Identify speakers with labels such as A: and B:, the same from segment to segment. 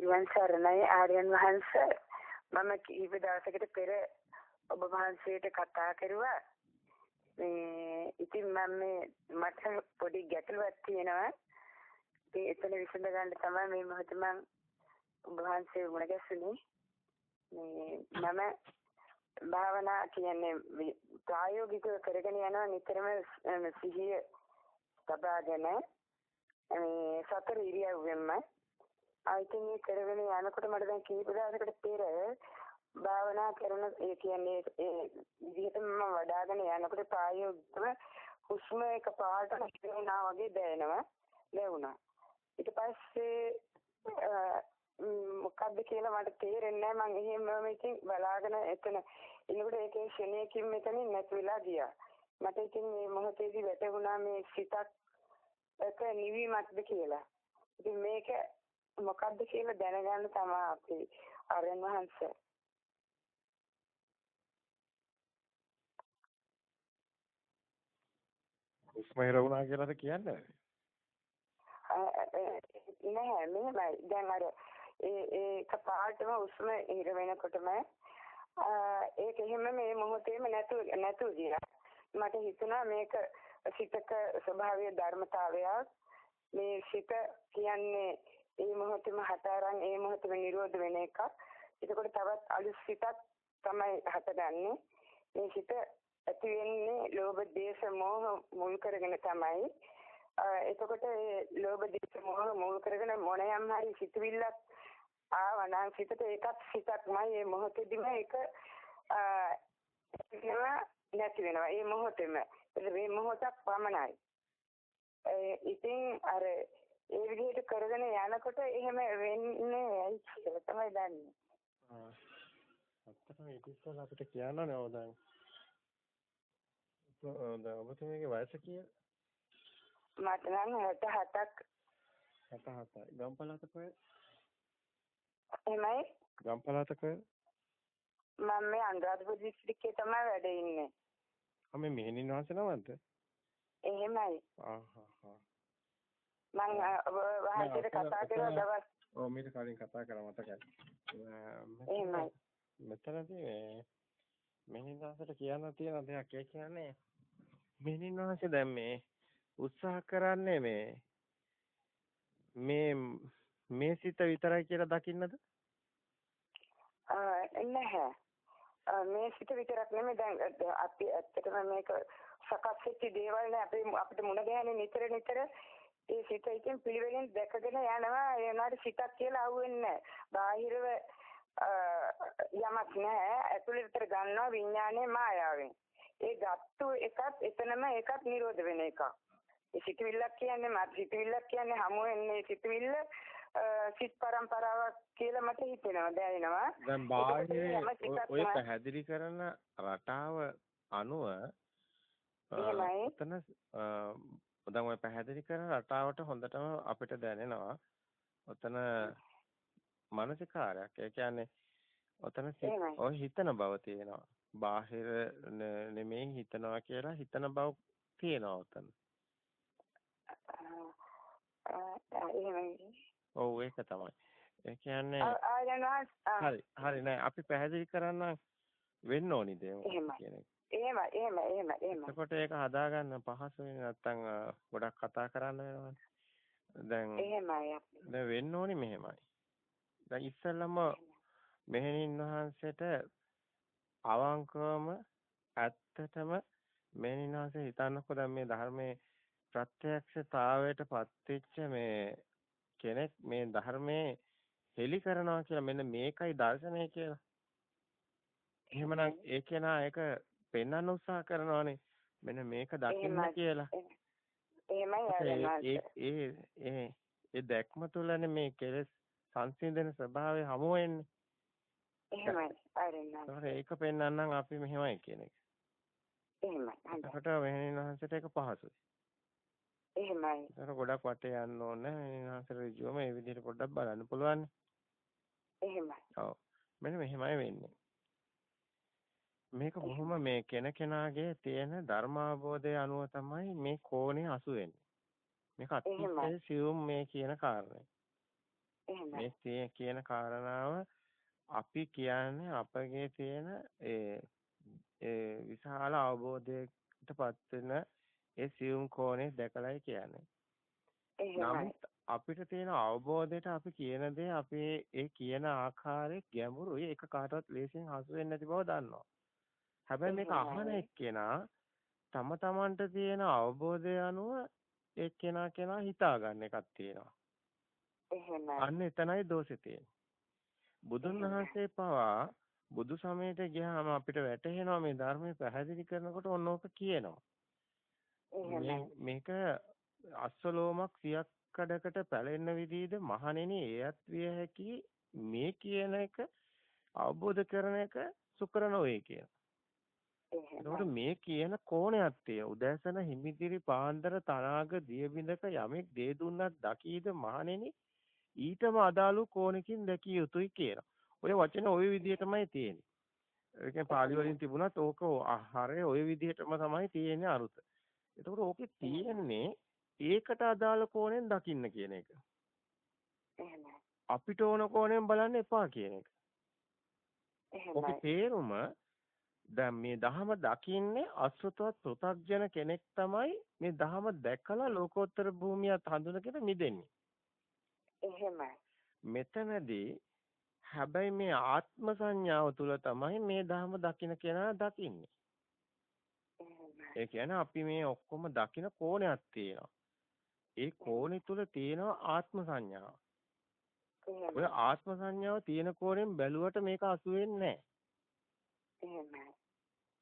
A: තිරුවන් සරණයි ආර්යයන් වහන්සේ. මම කීප දවසකට පෙර ඔබ වහන්සේට කතා කරුවා. මේ ඉතින් මම මේ මට පොඩි ගැටලුවක් තියෙනවා. ඉතින් එතන විසඳ ගන්න තමයි මේ මොහොත මම ඔබ වහන්සේ මුණ ගැසුනේ. මේ මම භාවනා කියන්නේ ප්‍රායෝගිකව කරගෙන යනවා නිතරම සිහිය තබාගෙන මේ සතර ඉරියව්වෙන්ම ආයිතින් මේ කරගෙන යනකොට මට දැන් කීප දවසකට පෙර භාවනා කරන ඒ කියන්නේ ඒ විදිහටම මම වඩාගෙන යනකොට ප්‍රායෝගිකව හුස්ම එක පාට හිතෙනවා වගේ දැනෙනවා ලැබුණා ඊට පස්සේ මොකද්ද කියලා මට තේරෙන්නේ නැහැ මම එහෙම මේකෙන් බලාගෙන එතන ඉන්නකොට ඒකේ ශරණයකින් මෙතනින් නැති වෙලා ගියා මට ඉතින් මේ මොහොතේදී වැටහුණා මේ සිතක් එක නිවීමක්ද කියලා ඉතින් මේක මොකද්ද කියලා දැනගන්න තමයි අපි ආරයන් වහන්සේ.
B: උස්ම හිරුණා කියලාද කියන්නේ?
A: නෑ මෙහෙමයි. දැන් අර ඒ ඒක පාටම උස්ම හිර වෙනකොටම ඒක එහෙම මේ මොහොතේම නැතු නැතු ගියා. මට හිතුණා මේක සිතක ස්වභාවීය ධර්මතාවයක් මේ සිත කියන්නේ ඒ මොහොතේම හට අරන් ඒ මොහොතේම නිරෝධ වෙන එකක්. එතකොට තවත් අලුත් සිතක් තමයි හටගන්නේ. මේ සිත ඇති වෙන්නේ ලෝභ දේශ මොහ මුල් කරගෙන තමයි. එතකොට ඒ ලෝභ දේශ මොහ මුල් කරගෙන මොනියම් හරි සිතුවිල්ලක් ආවනම් සිතට ඒකත් සිතක්මයි මේ මොහොතේදීම ඒක නැති වෙනවා. ඒ මොහොතේම. මේ මොහොතක් පමණයි. ඉතින් අර ඒ විදිහට කරගෙන යනකොට එහෙම වෙන්නේ ඇයි කියලා තමයි දන්නේ.
B: ආ. ඇත්තටම ඒක ඉස්සෙල්ලා අපිට කියන්නනේ ඔය දැන්. දැන් ඔබතුමීගේ වයස කීයද?
A: මට නම් 67ක්.
B: 67යි. ගම්පලත කොහෙද?
A: එමයි.
B: ගම්පලත කොහෙද?
A: මම මේ අනුරාධපුර දිස්ත්‍රික්කේ තමයි වැඩ ඉන්නේ.
B: ආ මේ මෙහෙණින් වාසය නවද්ද?
A: එහෙමයි.
B: ආ හා හා.
A: මම වහන්සේට කතා කරලා දවස්
B: ඔව් මීට කලින් කතා කරා මතකයි.
A: එහෙමයි.
B: මෙතනදී මේ මෙහින්දාසට කියන්න තියෙන දෙයක් ඒ කියන්නේ මෙහින්දාසේ දැන් මේ උත්සාහ කරන්නේ මේ මේ මේ සිත විතරයි කියලා දකින්නද?
A: නැහැ. මේ සිත විතරක් නෙමෙයි දැන් අපි ඇත්තටම මේක සකස් වෙච්ච දේවල් නේ අපි අපිට මුණ ගැහෙන්නේ නිතර නිතර ඒ සිත ඉතින් පිළිවෙලින් දැකගෙන යනවා. ඒනාට සිතක් කියලා අහුවෙන්නේ බාහිරව යමක් නැහැ. ඇතුළට ගන්නවා විඥානයේ මායාවෙන්. ඒ ගත්තු එකත් එතනම ඒකත් නිරෝධ වෙන එකක්. ඒ සිතවිල්ලක් කියන්නේ මත් සිතවිල්ලක් කියන්නේ හමු වෙන්නේ සිතවිල්ල සිත් පරම්පරාවක් කියලා මට හිතෙනවා දැනෙනවා.
B: දැන් බාහිර ඔය පැහැදිලි කරන රටාව අනුව එතන දැන් ඔය පැහැදිලි කරන රටාවට හොඳටම අපිට දැනෙනවා. ඔතන මානසිකාරයක්. ඒ කියන්නේ ඔතන ඔය හිතන බව තියෙනවා. බාහිර නෙමෙයි හිතනවා කියලා හිතන බව තියෙනවා ඔතන. ඔව් ඒක තමයි. ඒ කියන්නේ හරි හරි නෑ අපි පැහැදිලි කරන්න වෙන්න ඕනි දේ කියන එක.
A: එහෙම එහෙම එහෙම එහෙම.
B: එතකොට ඒක හදාගන්න පහසුයි නැත්තම් ගොඩක් කතා කරන්න වෙනවනේ. දැන්
A: එහෙමයි
B: දැන් වෙන්න ඕනි මෙහෙමයි. දැන් ඉස්සෙල්ලම මෙහෙණින් වහන්සේට අවංකවම ඇත්තටම මෙහෙණින් වහන්සේ හිතන්නකෝ දැන් මේ ධර්මයේ ප්‍රත්‍යක්ෂතාවයට පත්වෙච්ච මේ කෙනෙක් මේ ධර්මයේ හෙලි කරනවා කියලා මෙන්න මේකයි දර්ශනය කියලා. එහෙමනම් ඒ කෙනා ඒක පෙන්වන්න උත්සාහ කරනවානේ මෙන්න මේක දකින්න කියලා.
A: එහෙමයි
B: ඒ ඒ ඒ දැක්ම තුළනේ මේ කෙලෙස් සංසිඳන ස්වභාවය හමු වෙන්නේ.
A: එහෙමයි අරින්න.
B: ඒක පෙන්වන්නම් අපි මෙහෙමයි කියන එක.
A: එහෙමයි.
B: එතකොට මෙහෙණින් වහන්සේට ඒක පහසුයි.
A: එහෙමයි.
B: ඒක ගොඩක් වටේ යන්න ඕනේ. වහන්සේට ඍජුවම මේ විදිහට පොඩ්ඩක් බලන්න පුළුවන්.
A: එහෙමයි.
B: ඔව්. මෙන්න මෙහෙමයි වෙන්නේ. මේක බොහොම මේ කෙනකෙනාගේ තියෙන ධර්මාබෝධය අනුව තමයි මේ කෝණේ අසු වෙන්නේ. මේක අතිශය සියුම් මේ කියන කාරණය. මේ කියන කාරණාව අපි කියන්නේ අපගේ තියෙන ඒ ඒ විශාල අවබෝධයකටපත් වෙන ඒ සියුම් කෝණේ දැකලායි කියන්නේ. නමුත් අපිට තියෙන අවබෝධයට අපි කියන දේ අපේ ඒ කියන ආකාරයේ ගැඹුරුයි ඒක කාටවත් ලේසියෙන් හසු වෙන්නේ නැති බව දන්නවා. හැබැයි මේක අහන එක්කෙනා තම තමන්ට තියෙන අවබෝධය අනුව එක්කෙනා කෙනා හිතාගන්න එකක් තියෙනවා. අන්න එතනයි දෝෂේ තියෙන්නේ. බුදුන් වහන්සේ පවා බුදු සමයට ගියාම අපිට වැටහෙනවා මේ ධර්මයේ පැහැදිලි කරනකොට ඕනෝක කියනවා. මේක අස්සලෝමක් සියක් කඩකට පැලෙන්න විදිහද මහණෙනි එයත් විය හැකි මේ කියන එක අවබෝධ කරන එක සුකර නොවේ කියන. එතකොට මේ කියන කෝණයක් තිය උදෑසන හිමිදිරි පාන්දර තනාග දියබිඳක යමෙක් දේ දුන්නත් දකීද මහණෙනි ඊටම අදාළු කෝණකින් දැකිය යුතුයි කියලා. ඔය වචන ওই විදිහටමයි තියෙන්නේ. ඒ කියන්නේ පාලි වලින් තිබුණත් ඕක ආහාරය ওই විදිහටම තමයි තියෙන්නේ අරුත. එතකොට ඕකේ තියෙන්නේ ඒකට අදාළ කෝණයෙන් දකින්න කියන එක. අපිට ඕන කෝණයෙන් බලන්න එපා කියන එක. ඔකේ තේරුම දැන් මේ දහම දකින්නේ අසෘතවත් පෘථග්ජන කෙනෙක් තමයි මේ දහම දැකලා ලෝකෝත්තර භූමියත් හඳුනගෙන මිදෙන්නේ.
A: එහෙමයි.
B: මෙතනදී හැබැයි මේ ආත්ම සංඥාව තුල තමයි මේ දහම දකින්න කෙනා දකින්නේ. ඒ කියන්නේ අපි මේ ඔක්කොම දකින කෝණයක් තියෙනවා. ඒ කෝණේ තුල තියෙනවා ආත්ම සංඥාව. ඔය ආත්ම සංඥාව තියෙන කෝණයෙන් බැලුවට මේක අසු වෙන්නේ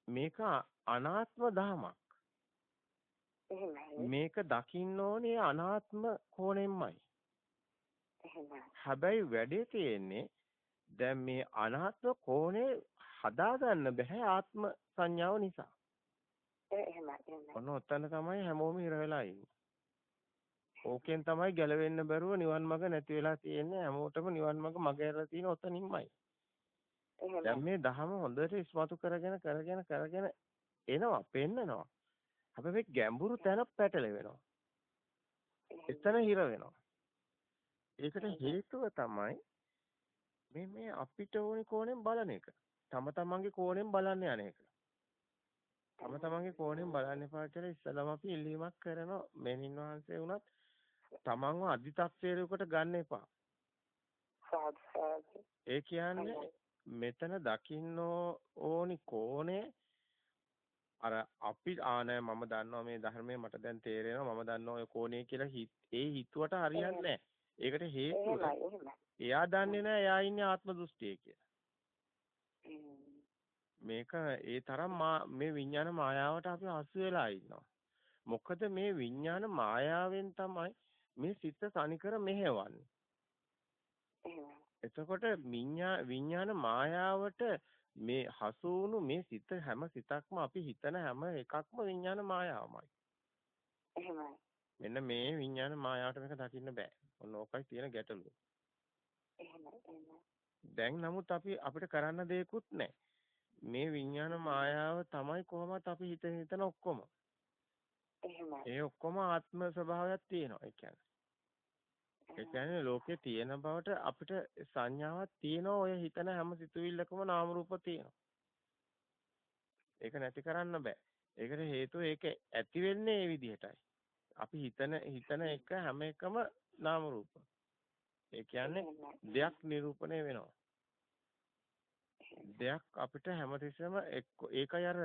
B: මේක අනාත්ම ධමයක්. මේක දකින්න ඕනේ අනාත්ම කෝණයෙන්මයි. හැබැයි වැඩේ තියෙන්නේ දැන් මේ අනාත්ම කෝණේ හදාගන්න බෑ ආත්ම සංඥාව නිසා. ඔන්න ඔතන තමයි හැමෝම ඉර වෙලා ඉන්නේ. ඕකෙන් තමයි ගැලවෙන්න බැරුව නිවන් මඟ නැති වෙලා තියෙන්නේ හැමෝටම නිවන් මඟ මග ඇරලා තියෙන ඔතනින්මයි. දැන් මේ දහම හොඳට ඉස්මතු කරගෙන කරගෙන කරගෙන එනවා පෙන්නනවා. හැබැයි මේ ගැඹුරු තැන පැටලෙනවා. එතන හිර වෙනවා. ඒකට හේතුව තමයි මේ මේ අපිට ඕනි කෝණයෙන් බලන එක. තම තමන්ගේ කෝණයෙන් බලන්න යන එක. තම තමන්ගේ කෝණයෙන් බලන්න එපා කියලා ඉස්සලම අපි ඉල්ලීමක් කරනවා. මෙනින් වහන්සේ වුණත් තමන්ව අධිතක්සේරයකට ගන්න එපා. ඒ කියන්නේ මෙතන දකින්න ඕනි කෝණේ අර අපි ආනෑ මම දන්නවා මේ ධර්මයේ මට දැන් තේරෙනවා මම දන්නවා ඔය කෝණේ කියලා ඒ හිතුවට හරියන්නේ නැහැ. ඒකට හේතුව එයා දන්නේ නැහැ එයා ඉන්නේ ආත්ම දෘෂ්ටියේ කියලා. මේක ඒ තරම් මේ විඥාන මායාවට අපි හසු වෙලා ඉන්නවා. මොකද මේ විඥාන මායාවෙන් තමයි මේ සිත තනිකර මෙහෙවන්නේ. එතකොට විඥාන මායාවට මේ හසු වුණු මේ සිත හැම සිතක්ම අපි හිතන හැම එකක්ම විඥාන මායාවමයි.
A: එහෙමයි.
B: මෙන්න මේ විඥාන මායාවට මේක දකින්න බෑ. ඔන්න ඕකයි තියෙන ගැටලුව. දැන් නමුත් අපි අපිට කරන්න දෙයක්වත් නැහැ. මේ විඥාන මායාව තමයි කොහොමත් අපි හිත හිතන ඔක්කොම.
A: එහෙමයි.
B: ඒ ඔක්කොම ආත්ම ස්වභාවයක් තියෙනවා. ඒ කියන්නේ ඒ කියන්නේ ලෝකේ තියෙන බවට අපිට සංඥාවක් තියෙනවා ඔය හිතන හැම සිතුවිල්ලකම නාම රූප තියෙනවා. ඒක නැති කරන්න බෑ. ඒකට හේතුව ඒක ඇති වෙන්නේ ඒ විදිහටයි. අපි හිතන හිතන එක හැම එකම නාම රූප. ඒ කියන්නේ දෙයක් නිරූපණය වෙනවා. දෙයක් අපිට හැමතිස්සෙම ඒකයි අර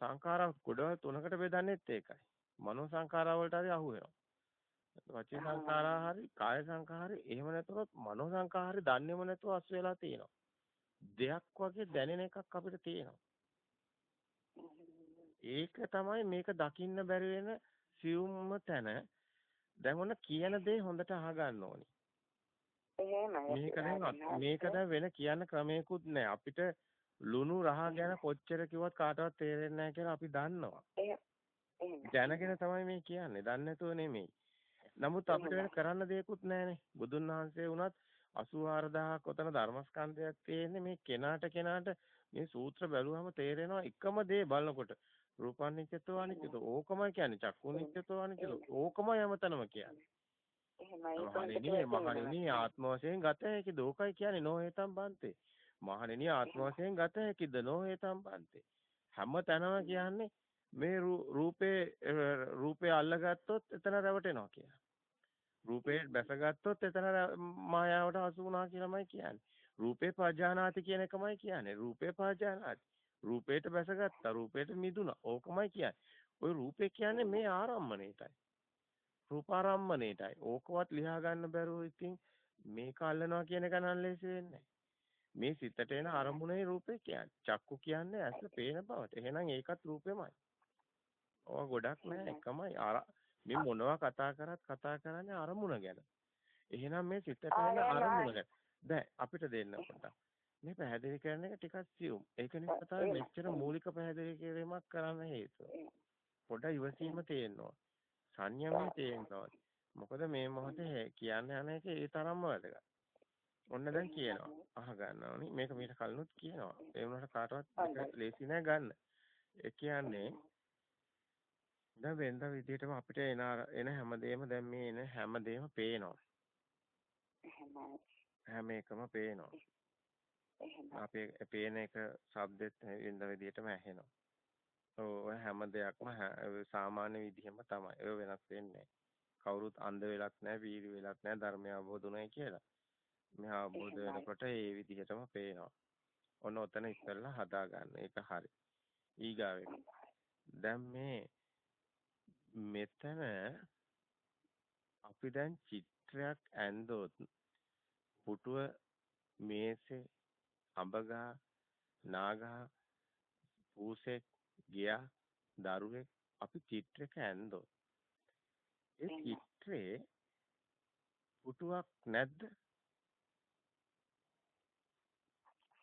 B: සංඛාර ගොඩවල් තුනකට බෙදන්නේත් ඒකයි. මනෝ සංඛාරා වලට හරි අහු වෙනවා. වචී සංඛාරා හරි කාය සංඛාරي එහෙම නැතුව මනෝ සංඛාරي දන්නේම නැතුව අස් වෙලා තියෙනවා. දෙයක් වගේ දැනෙන එකක් අපිට තියෙනවා. ඒක තමයි මේක දකින්න බැරි වෙන සියුම්ම තැන. දැන් කියන දේ හොඳට අහගන්න ඕනි. මේක දැන් මේක දැන් වෙන කියන්න ක්‍රමයකුත් නැහැ. අපිට ලුණු රහ ගැන කොච්චර කිව්වත් කාටවත් තේරෙන්නේ නැහැ කියලා අපි දන්නවා. දැනගෙන තමයි මේ කියන්නේ. දන්නේ නැතුව නෙමෙයි. නමුත් අපිට වෙන කරන්න දෙයක්වත් නැහැනේ. බුදුන් වහන්සේ වුණත් 84000ක් ඔතන ධර්මස්කන්ධයක් තියෙන්නේ මේ කෙනාට කෙනාට මේ සූත්‍ර බැලුවම තේරෙනවා එකම දේ බලනකොට. රූපානිච්චතෝ අනිච්චතෝ ඕකමයි කියන්නේ. චක්කුනිච්චතෝ අනිච්චතෝ ඕකමයි යමතනම කියන්නේ.
A: එහෙමයි.
B: මහණෙනි ආත්ම වශයෙන් ගත හැකිද? ඕකයි කියන්නේ නොහේතම් බන්තේ. මහණෙනි ආත්ම වශයෙන් ගත හැකිද? නොහේතම් බන්තේ. හැම තැනම කියන්නේ මේ රූපේ රූපේ අල්ලගත්තොත් එතන රැවටෙනවා කියලා. රූපේ බැසගත්තොත් එතන මායාවට හසු වුණා කියලාමයි කියන්නේ. රූපේ පජානාති කියන එකමයි කියන්නේ. රූපේ පජානාති. රූපේට බැසගත්තා. රූපේට මිදුණා. ඕකමයි කියන්නේ. ওই රූපේ කියන්නේ මේ ආරම්මණයටයි. රූපාරම්මණයටයි. ඕකවත් ලියා ගන්න බැරුව ඉතින් මේක අල්ලනවා කියන එක නම් ලේසි වෙන්නේ මේ සිතට එන අරමුණේ රූපේ කියන්නේ. චක්කු කියන්නේ ඇස පේන බවට. එහෙනම් ඒකත් රූපෙමයි. ඕවා ගොඩක් නෑ එකමයි. මේ මොනවා කතා කරත් කතා කරන්නේ අරමුණ ගැන. එහෙනම් මේ සිතට එන අරමුණ ගැන. දැන් අපිට දෙන්න පොඩ්ඩක්. මේ පැහැදිලි කරන එක ටිකක් සියුම්. ඒක නිසා තමයි මෙච්චර මූලික පැහැදිලි කිරීමක් කරන්න හේතුව. පොඩ්ඩක් ඉවසීම තියෙනවා. සංයමය තියෙනවා. මොකද මේ මොහොතේ කියන්න යන එක ඒ තරම්ම වැදගත්. ඔන්න දැන් කියනවා. අහ ගන්නවනි. මේක මීට කලිනුත් කියනවා. ඒ වුණාට කාටවත් ලේසි නෑ ගන්න. ඒ කියන්නේ දැන් වෙනද විදිහටම අපිට එන එන හැමදේම දැන් මේ එන හැමදේම පේනවා. හැම එකම පේනවා. අපේ පේන එක ශබ්දෙත් වෙනද විදිහටම ඇහෙනවා. ඔය හැම දෙයක්ම සාමාන්‍ය විදිහම තමයි. ඔය වෙනස් වෙන්නේ කවුරුත් අන්ධ වෙලක් නැහැ, වීරි වෙලක් නැහැ, ධර්මය අවබෝධ උනායි කියලා. මේ අවබෝධ වෙනකොට ඒ විදිහටම පේනවා. ඔන්න ඔතන ඉස්සෙල්ලා හදා ගන්න. ඒක හරි. ඊගාවෙක. දැන් මේ මෙතන අපි දැන් චිත්‍රයක් ඇන්දොත් පුටුව මේසේ අඹගහ නාගහ පූසෙක් ගියා දරුවෙක් අපි චිත්‍රයක ඇන්දොත්. ඒ චිත්‍රේ පුටුවක් නැද්ද?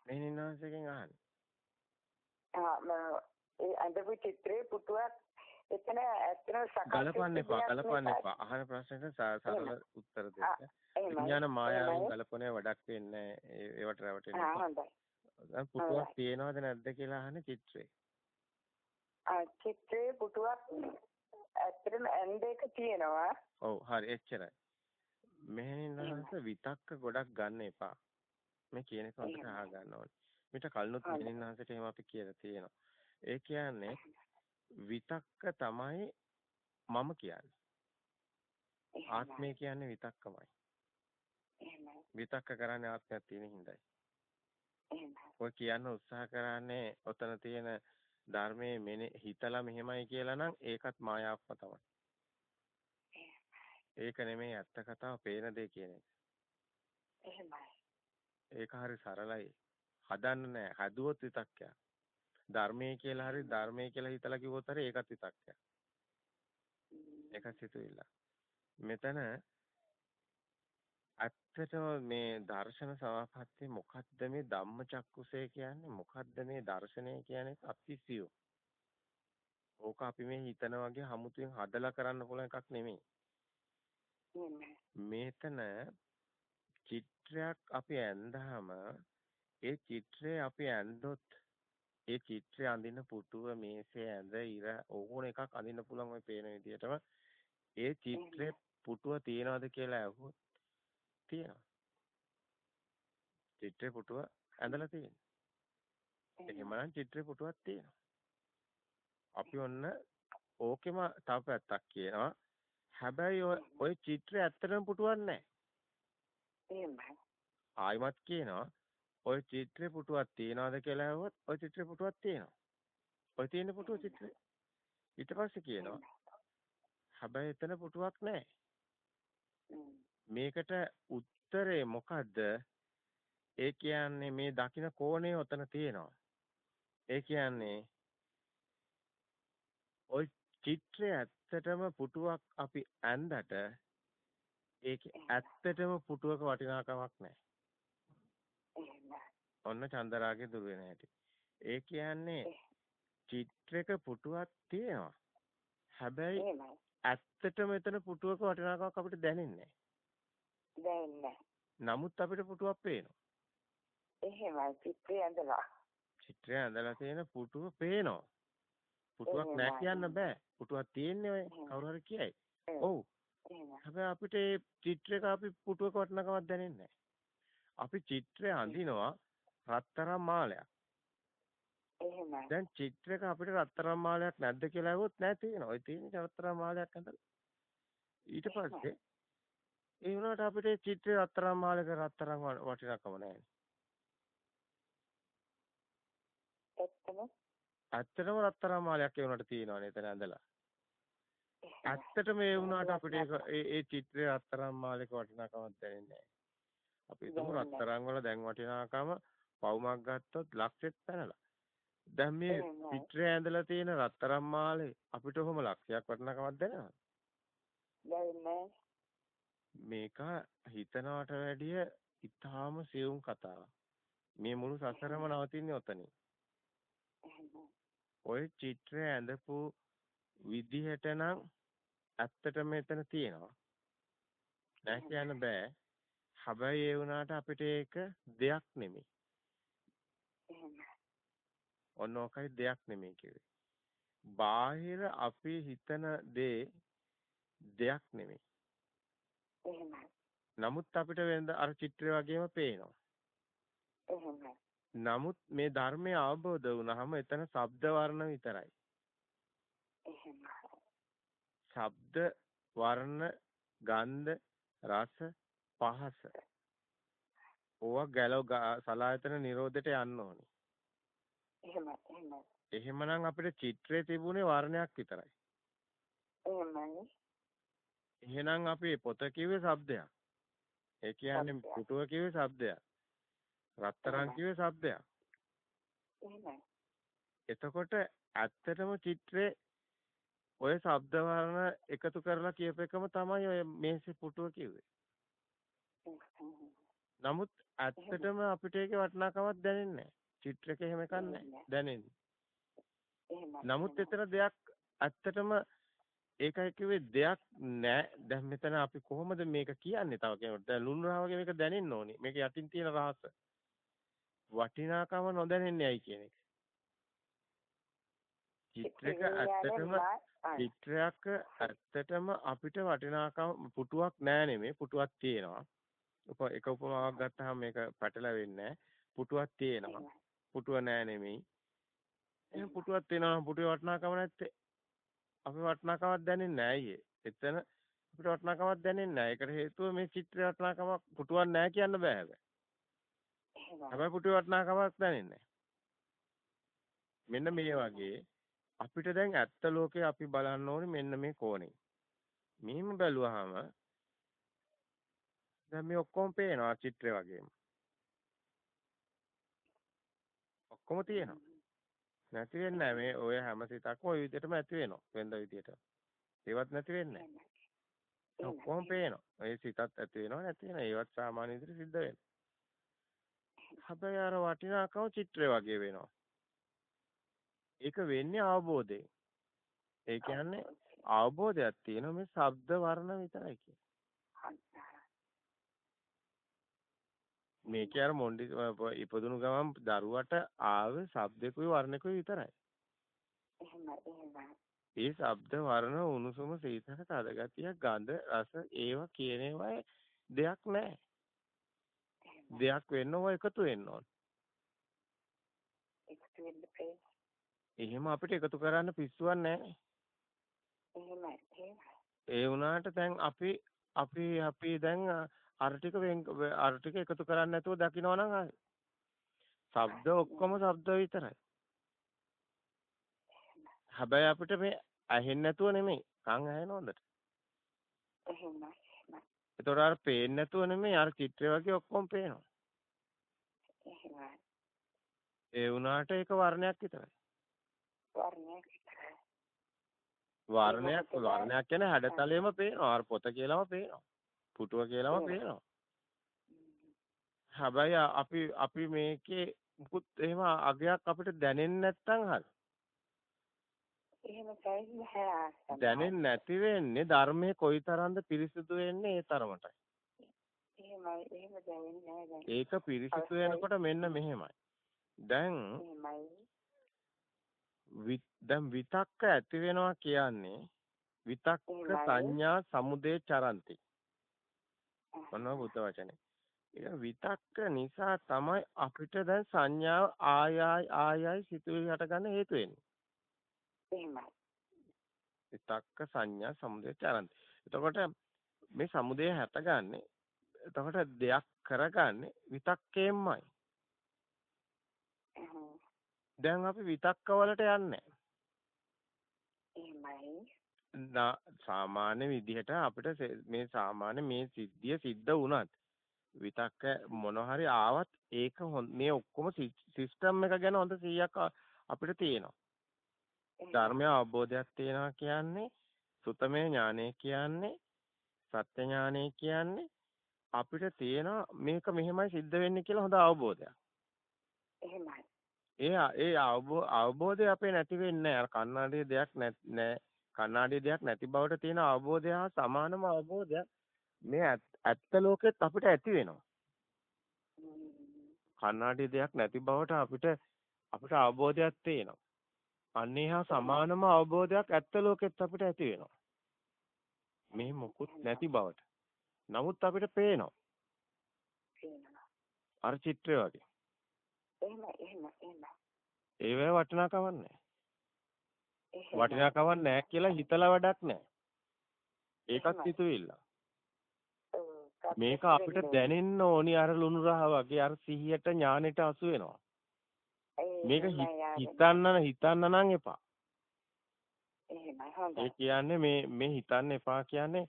B: මෙහෙණිනාසයෙන් අහන්නේ.
A: ආ ඒ අඳපු චිත්‍රේ පුටුවක් එතන ඇත්තම සකස්
B: ගලපන්න එපා ගලපන්න එපා. අහන ප්‍රශ්නෙට සරල උත්තර දෙන්න. විඥාන මායාවෙන් ගලපන්නේ වැඩක් වෙන්නේ ඒවට රැවටෙන්නේ
A: ආ හොඳයි.
B: දැන් පුටුවක් තියෙනවද නැද්ද කියලා අහන්නේ චිත්‍රේ.
A: ආ චිත්‍රේ පුටුවක් ඇත්තටම ඇන්ද එක තියෙනවා.
B: ඔව් හරි එච්චරයි. මෙහෙනින්දහස විතක්ක ගොඩක් ගන්න එපා. මේ කියන එක හොඳට අහගන්න ඕනේ. මිට කල්නොත් මෙහෙනින්දහසට එහෙම අපි කියලා තියෙනවා. ඒ කියන්නේ විතක්ක තමයි මම කියන්නේ. ආත්මය කියන්නේ විතක්කමයි. විතක්ක කරන්නේ ආත්මයක් තියෙන හිඳයි. ඔය කියන්න උත්සාහ කරන්නේ ඔතන තියෙන ධර්මයේ මෙනේ හිතලා මෙහෙමයි කියලා නම් ඒකත් මායාවක්ම තමයි. ඒක නෙමෙයි ඇත්ත කතාව පේන දේ කියන එක.
A: එහෙමයි.
B: ඒක හරි සරලයි. හදන්න නෑ. හදුවොත් විතක්කයක්. ධර්මයේ කියලා හරි ධර්මයේ කියලා හිතලා කිව්වොත් හරි ඒකත් විතක්කයක්. ඒකත් සිතුවිල්ල. මෙතන ඇත්තටම මේ දර්ශන සමාපatti මොකද්ද මේ ධම්මචක්කුසේ කියන්නේ මොකද්ද මේ දර්ශනය කියන්නේ අතිසියු. ඕක අපි මේ හිතන වගේ හමුතුවෙන් හදලා කරන්න පුළුවන් එකක් නෙමෙයි. මේතන චිත්‍රයක් අපි ඇඳහම ඒ චිත්‍රය අපි ඇඳොත් ඒ චිත්‍රය අඳින පුටුව මේසේ ඇඳ ඉර ඕන එකක් අඳින්න පුළුවන් ওই පේන විදිහටම ඒ චිත්‍රේ පුටුව තියනවද කියලා අහුවොත් තියෙනවා. චිත්‍රේ පුටුව ඇඳලා තියෙනවා එහෙමනම් චිත්‍රේ පුටුවක් තියෙනවා. අපි ඔන්න ඕකෙම තව පැත්තක් කියනවා. හැබැයි ඔය චිත්‍රය ඇත්තටම පුටුවක් නැහැ
A: එහෙමයි.
B: ආයිමත් කියනවා ඔය චිත්‍රේ පුටුවක් තියනවද කියලා අහුවොත් ඔය චිත්‍රේ පුටුවක් තියෙනවා. ඔය තියෙන පුටුව චිත්‍රේ. ඊට පස්සේ කියනවා හැබැයි එතන පුටුවක් නැහැ. මේකට උත්තරේ මොකද්ද? ඒ කියන්නේ මේ දකින්න කෝණේ ඔතන තියෙනවා. ඒ කියන්නේ ওই චිත්‍රය ඇත්තටම පුටුවක් අපි ඇඳට ඒක ඇත්තටම පුටුවක වටිනාකමක් නැහැ. ඔන්න චන්දරාගේ දුර වෙන හැටි. ඒ කියන්නේ චිත්‍රයක පුටුවක් තියෙනවා. හැබැයි ඇත්තටම එතන පුටුවක වටිනාකමක් අපිට දැනෙන්නේ
A: නැහැ.
B: නමුත් අපිට පුටුවක් පේනවා.
A: එහෙමයි චිත්‍රය ඇඳලා.
B: චිත්‍රය ඇඳලා තියෙන පුටුව පේනවා. පුටුවක් නැහැ කියන්න බෑ. පුටුවක් තියෙන්නේ ඔය කවුරු හරි කියයි. ඔව්. හැබැයි අපිට චිත්‍රයක අපි පුටුවක වටිනකමක් දැනෙන්නේ නැහැ. අපි චිත්‍රය අඳිනවා රත්තරන් මාලයක්.
A: එහෙමයි.
B: දැන් චිත්‍රයක අපිට රත්තරන් මාලයක් නැද්ද කියලා අහුවොත් නෑ තියෙනවා. ඔය තියෙන රත්තරන් මාලයක් ඇඳලා. ඊට පස්සේ ඒ වුණාට අපිට චිත්‍රයේ රත්තරන් මාලයක රත්තරන් වටිනකම නැහැ.
A: ඇත්තම
B: ඇත්තටම රත්තරන් මාලයක් ඒ වුණාට තියෙනවනේ එතන ඇඳලා. ඇත්තටම ඒ වුණාට අපිට ඒ ඒ චිත්‍රයේ රත්තරන් මාලයක වටිනකමක් දැනෙන්නේ නැහැ. අපි හිතමු රත්තරන් වල දැන් වටිනාකම පවුමක් ගත්තොත් ලක්ෂෙත් පැනලා. දැන් මේ චිත්‍රය ඇඳලා තියෙන රත්තරන් මාලේ අපිට ඔහොම ලක්ෂයක් වටිනකමක් දැනෙනවද?
A: දැනෙන්නේ
B: මේක හිතනවට වැඩිය ඊටාම සියුම් කතාවක්. මේ මුළු සසරම නවතින්නේ ඔතනින්. ඔය චිත්‍රය ඇඳපු විදිහට නම් ඇත්තටම මෙතන තියෙනවා. නෑ කියන්න බෑ. හැබැයි ඒ වුණාට අපිට ඒක දෙයක් නෙමෙයි. ඔන්න ඔකයි දෙයක් නෙමෙයි කිව්වේ. බාහිර අපි හිතන දේ දෙයක් නෙමෙයි. නමුත් අපිට වෙනද අර චිත්‍රය වගේම පේනවා. නමුත් මේ ධර්මය අවබෝධ වුණාම එතන ශබ්ද වර්ණ විතරයි. ශබ්ද වර්ණ ගන්ධ රස පහස ඕවා ගැලව සලායතන නිරෝධයට යන්න ඕනේ.
A: එහෙමයි එහෙමයි.
B: එහෙමනම් අපිට චිත්‍රයේ තිබුණේ වර්ණයක් විතරයි.
A: එහෙමයි.
B: එහෙනම් අපි පොත කිව්වේ શબ્දයක්. ඒ කියන්නේ පුටුව කිව්වේ શબ્දයක්. රත්තරන් කිව්වේ શબ્දයක්.
A: එහෙමයි.
B: එතකොට ඇත්තටම චිත්‍රේ ඔය ශබ්ද වර්ණ එකතු කරලා කියප එකම තමයි ඔය මේසේ පුටුව කිව්වේ. නමුත් ඇත්තටම අපිට ඒකේ වටිනාකමක් දැනෙන්නේ නැහැ. චිත්‍රක එහෙම එකක් නැහැ. දැනෙන්නේ. නමුත් එතන දෙයක් ඇත්තටම ඒකයි කිව්වේ දෙයක් නැහැ. දැන් මෙතන අපි කොහොමද මේක කියන්නේ තව කෙනෙකුට? දැන් ලුණු රහ වගේ මේක දැනෙන්න ඕනේ. මේක යටින් තියෙන රහස. වටිනාකම නොදැනෙන්නේ ඇයි කියන එක. චිත්‍රක ඇත්තටම චිත්‍රයක් ඇත්තටම අපිට වටිනාකම පුටුවක් නෑ නෙමෙයි පුටුවක් තියෙනවා. එක උපමාවක් ගත්තාම මේක පැටලෙන්නේ පුටුවක් තියෙනවා. පුටුව නෑ නෙමෙයි. එහෙනම් පුටුවක් තියෙනවා පුටුවේ වටිනාකම නැත්තේ. අපි වටිනාකමක් දැනෙන්නේ නෑ අයියේ. එතන අපිට වටිනාකමක් දැනෙන්නේ නෑ. ඒකට හේතුව මේ චිත්‍රේ වටිනාකමක් පුටුවක් නෑ කියන්න බෑ හැබැයි. හැබැයි පුටුවේ වටිනාකමක් දැනෙන්නේ මෙන්න මේ වගේ අපිට දැන් ඇත්ත ලෝකේ අපි බලන්න ඕනේ මෙන්න මේ කෝණේ. මෙහෙම බැලුවාම දැන් මේ ඔක්කොම පේනවා චිත්‍රය වගේම. ඔක්කොම තියෙනවා. නැති වෙන්නේ මේ ඔය හැම සිතක්ම ওই විදිහටම ඇති වෙනවා වෙනද විදිහට. ඒවත් නැති වෙන්නේ ඔක්කොම පේනවා. ඒ සිතත් ඇති වෙනවා නැති වෙනවා. ඒවත් සාමාන්‍ය විදිහට සිද්ධ වෙනවා. හැබැයි අර වටිනාකම චිත්‍රය වගේ වෙනවා. ඒක වෙන්නේ අවබෝධයෙන්. ඒ කියන්නේ අවබෝධයක් තියෙන මේ ශබ්ද වර්ණ විතරයි කියන්නේ. මේක අර මොණ්ඩි ඉපදුණු ගමන් දරුවට ආවේ ශබ්දකුයි වර්ණකුයි විතරයි. ඒ ශබ්ද වර්ණ උණුසුම සීතල තද ගතිය ගඳ රස ඒවා කියන ඒවා දෙයක් නැහැ. දෙයක් වෙන්න ඕන එකතු වෙන්න ඕන.
A: එකතු වෙන්න
B: එහෙම අපිට එකතු කරන්න පිස්සුවක් නැහැ.
A: එහෙමයි.
B: ඒ වුණාට දැන් අපි අපි අපි දැන් අර ටික අර ටික එකතු කරන්නේ නැතුව දකිනවා නම් හරි. ශබ්ද ඔක්කොම ශබ්ද විතරයි. හැබැයි අපිට මේ ඇහෙන්නේ නැතුව නෙමෙයි. කන් ඇහෙන හොඳට.
A: එහෙමයි.
B: ඒතොර අර පේන්නේ නැතුව නෙමෙයි අර චිත්‍රය වගේ ඔක්කොම පේනවා.
A: එහෙමයි.
B: ඒ වුණාට ඒක වර්ණයක් විතරයි.
A: වර්ණයක් විතරයි.
B: වර්ණයක් වර්ණයක් කියන්නේ හැඩතලෙම පේනවා. අර පොත කියලාම පේනවා. පුටුව කියලාම පේනවා. හැබැයි අපි අපි මේකේ මුකුත් එහෙම අගයක් අපිට දැනෙන්නේ නැත්නම් හරි.
A: එහෙම
B: දැනෙන්නේ නැති වෙන්නේ ධර්මයේ කොයිතරම්ද පිරිසිදු වෙන්නේ ඒ තරමටයි.
A: එහෙමයි එහෙම දැනෙන්නේ නැහැ
B: ඒක පිරිසිදු වෙනකොට මෙන්න මෙහෙමයි. දැන් දැන් විතක්ක ඇති වෙනවා කියන්නේ විතක්ක සංඥා සමුදේ චරಂತಿ. මොනවා බුද්ධ වචනේ. ඒක විතක්ක නිසා තමයි අපිට දැන් සංඥාව ආය ආය ආයයි සිතුවිලි හටගන්න හේතු වෙන්නේ.
A: එහෙමයි.
B: විතක්ක සංඥා සමුදේ චරಂತಿ. එතකොට මේ සමුදේ හැටගන්නේ එතකොට දෙයක් කරගන්නේ විතක්කේමයි. දැන් අපි විතක්ක වලට යන්නේ
A: එහෙමයි.
B: සාමාන්‍ය විදිහට අපිට මේ සාමාන්‍ය මේ සිද්ධිය සිද්ධ වුණත් විතක්ක මොන හරි ආවත් ඒක මේ ඔක්කොම සිස්ටම් එක ගැන හොඳ 100ක් අපිට තියෙනවා. ධර්මය අවබෝධයක් තියෙනවා කියන්නේ සුතමේ ඥානය කියන්නේ සත්‍ය ඥානය කියන්නේ අපිට තියෙනවා මේක මෙහෙමයි සිද්ධ වෙන්නේ කියලා හොඳ අවබෝධයක්.
A: එහෙමයි.
B: ඒ ඒ අවබෝධය අපේ නැති වෙන්නේ නැහැ. කන්නාඩියේ දෙයක් නැහැ. කන්නාඩියේ දෙයක් නැති බවට තියෙන අවබෝධය හා සමානම අවබෝධයක් මේ ඇත්ත ලෝකෙත් අපිට ඇති වෙනවා. කන්නාඩියේ දෙයක් නැති බවට අපිට අපිට අවබෝධයක් තියෙනවා. අන්නේ හා සමානම අවබෝධයක් ඇත්ත ලෝකෙත් අපිට ඇති වෙනවා. මේ මොකුත් නැති බවට. නමුත් අපිට පේනවා. අර චිත්‍රය වගේ.
A: එහෙම එහෙම එහෙම.
B: ඒවැ වටිනාකමක් නැහැ. වටිනාකමක් නැහැ කියලා හිතලා වැඩක් නැහැ. ඒකත් හිතුවිල්ල. මේක අපිට දැනෙන්න ඕනි අර ලුණු රහ වගේ අර සිහියට ඥානෙට අසු වෙනවා. මේක හිතන්න හිතන්න නම් එපා. ඒ කියන්නේ මේ මේ හිතන්න එපා කියන්නේ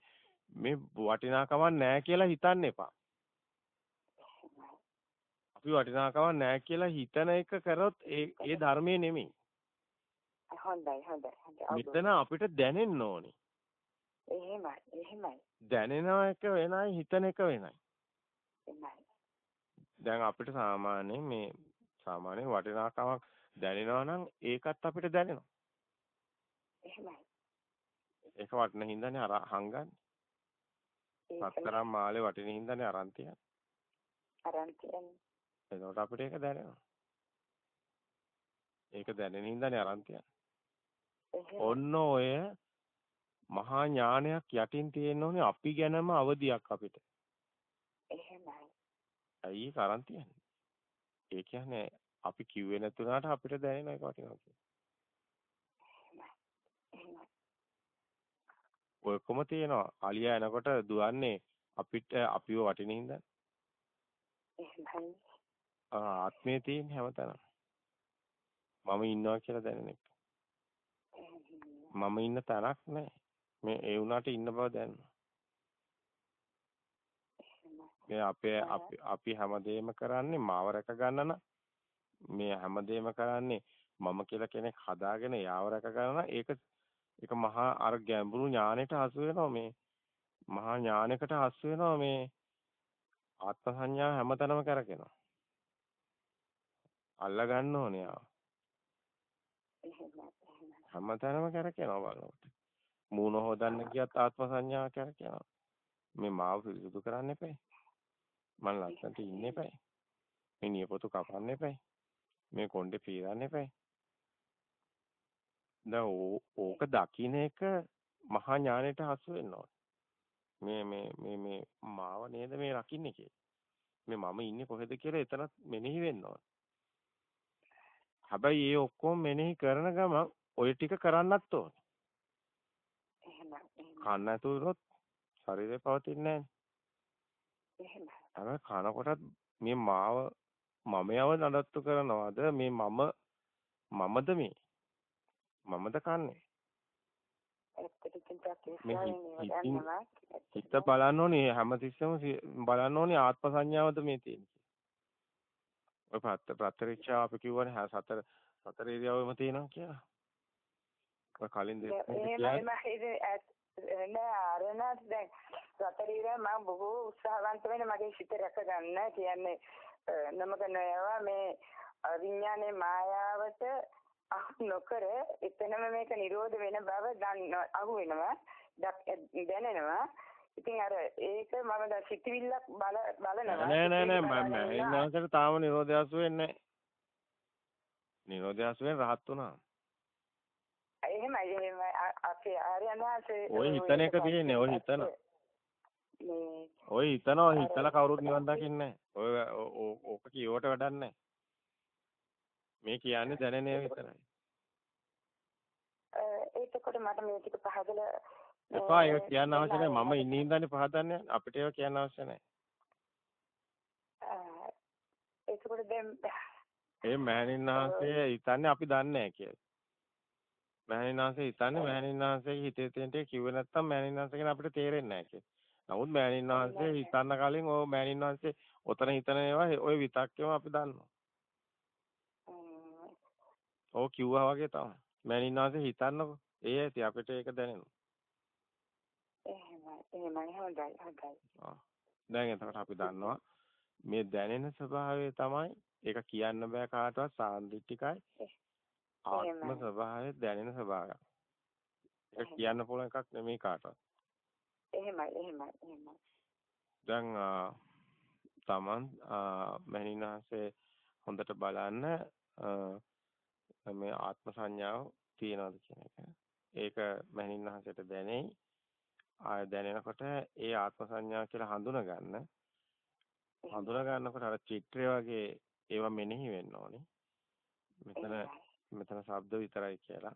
B: මේ වටිනාකමක් නැහැ කියලා හිතන්න එපා. අපි වටිනාකමක් නැහැ කියලා හිතන එක කරොත් ඒ ඒ ධර්මයේ නෙමෙයි.
A: හොඳයි හොඳයි
B: මෙතන අපිට දැනෙන්න ඕනේ.
A: එහෙමයි එහෙමයි.
B: දැනෙන එක වෙනයි හිතන එක වෙනයි. දැන් අපිට සාමාන්‍ය මේ සාමාන්‍ය වටිනාකමක් දැනෙනවා නම් ඒකත් අපිට දැනෙනවා.
A: එහෙමයි.
B: ඒක වටින හින්දානේ අර හංගන්නේ. සතරම් මාලේ වටින හින්දානේ අරන් තියන්නේ.
A: අරන් තියන්නේ.
B: එතකොට අපිට ඒක දැනෙනවා. ඒක දැනෙන හින්දානේ අරන් තියන්නේ. ඔන්න ඔය මහා ඥානයක් යටින් තියෙන්න ඕනේ අපි ගැනම අවදියක් අපිට.
A: එහෙමයි.
B: ඇයි කරන් තියන්නේ? ඒ කියන්නේ අපි කිව්වේ නැතුණාට අපිට දැනෙන එක වටිනවා කියන්නේ. ඔයකොම තියෙනවා. අලියා එනකොට දුවන්නේ අපිට අපිව වටින හින්දා.
A: එහෙමයි.
B: ආත්මයේ තියෙන හැමතැනම. මම ඉන්නවා කියලා දැනෙන එක. මම ඉන්න තැනක් නැහැ. මේ ඒ වුණාට ඉන්න බව දැනනවා. මේ අපේ අපි හැමදේම කරන්නේ මාව රැක ගන්න මේ හැමදේම කරන්නේ මම කියලා කෙනෙක් හදාගෙන යාව රැක ගන්න ඒක ඒක මහා අර ගැඹුරු ඥානෙට හසු වෙනවා මේ. මහා ඥානයකට හසු වෙනවා මේ ආත්ම සංඥා හැමතැනම කරගෙනවා අල්ල ගන්න ඕනේ ආව හැමතැනම කරකිනවා බලනකොට. මූණ හොදන්න ගියත් ආත්ම සංඥා කරකිනවා. මේ මාව පිරිසුදු කරන්න එපයි. මං ලස්සනට ඉන්න එපයි. මේ නියපොතු කපන්න එපයි. මේ කොණ්ඩේ පීරන්න එපයි. දැන් ඕක දකින්න එක මහා ඥාණයට හසු වෙන්න ඕනේ. මේ මේ මේ මේ මාව නේද මේ රකින්නේ කියලා. මේ මම ඉන්නේ කොහෙද කියලා එතනත් මෙනෙහි වෙන්න ඕනේ. හැබැයි ඒ ඔක්කොම මෙනෙහි කරන ගමන් ඔය ටික කරන්නත් ඕනේ.
A: එහෙමයි.
B: කන්න නැතුනොත් ශරීරය පවතින්නේ
A: නැහැ.
B: කනකොටත් මේ මාව මමයව නඩත්තු කරනවාද මේ මම මමද මේ මමද කන්නේ හිත බලන්න ඕනේ හැමතිස්සෙම බලන්න ඕනේ ආත්ම සංඥාවද මේ තියෙන්නේ. ඔය ප්‍රත්‍යක්ෂ අපි කිව්වනේ සතර සතර ඉරියව්වෙම තියෙනවා කියලා. කලින්
A: එහෙමයි නෑ අරනත් දැන් සතරීර මම බොහෝ උත්සාහවන්ත වෙන මගේ හිත රැක ගන්න කියන්නේ නමක නෑවා මේ විඥානයේ මායාවට නොකර එතනම මේක නිරෝධ වෙන බව දන්න අහු වෙනවා දැනෙනවා. ඉතින් අර ඒක මම දැන් සිතිවිල්ලක් බල බලනවා.
B: නෑ නෑ නෑ මම ඉන්නකට තාම නිරෝධය අසු වෙන්නේ නෑ. නිරෝධය අසු වෙන රහත් වුණා
A: එහෙමයි එහෙමයි අපේ ආර්යනාසේ
B: ඔය හිතන එක තියෙන්නේ ඔය හිතන ඔය හිතනවා හිතලා කවුරුත් නිවන් දකින්නේ ඔය ඕක කියවට වැඩක් මේ කියන්නේ දැනෙන විතරයි.
A: ඒකකොට මට මේ ටික පහදලා
B: එපා ඒක කියන්න අවශ්‍ය නැහැ. මම ඉන්නේ ඉඳන්නේ පහදන්නේ අපිට ඒක කියන්න අවශ්‍ය නැහැ.
A: ඒකකොට දැන්
B: ඒ මෑණින් වහන්සේ හිතන්නේ අපි දන්නේ නැහැ කියලා. මෑණින් වහන්සේ හිතන්නේ මෑණින් වහන්සේගේ හිතේ තියෙන ටික කිව්වේ නැත්තම් මෑණින් වහන්සේ කියන අපිට තේරෙන්නේ නැහැ කියලා. නමුත් මෑණින් වහන්සේ හිතන්න කලින් ඕ මෑණින් වහන්සේ ඔතන හිතන ඒවා ওই විතක්කේම අපි දන්නවා. ඕ කිව්වා වගේ තමයි. මෑණින් වහන්සේ හිතන්නකො. ඒ ඇති අපිට ඒක දැනෙනවා.
A: එහෙමයි. එහෙමයි හොඳයි හොඳයි.
B: ආ. දැන් එතකොට අපි දන්නවා මේ දැනෙන ස්වභාවය තමයි ඒක කියන්න බෑ කාටවත් සාන්දිටිකයි. ආත්ම ස්වභාවය දැනෙන ස්වභාවයක්. ඒක කියන්න පුළුවන් එකක් නෙමෙයි කාටවත්.
A: එහෙමයි එහෙමයි එහෙමයි.
B: දැන් තමන් මහින්වහන්සේ හොඳට බලන්න මේ ආත්ම සංඥාව තියනවාද කියන එක. ඒක මහින්වහන්සේට දැනෙයි. ආය දැනෙනකොට ඒ ආත්ම සංඥා කියලා හඳුනා ගන්න. හඳුනා ගන්නකොට අර චිත්‍රය වගේ ඒවා මෙනෙහි වෙන්න ඕනේ. මෙතන මෙතන ශබ්ද විතරයි කියලා.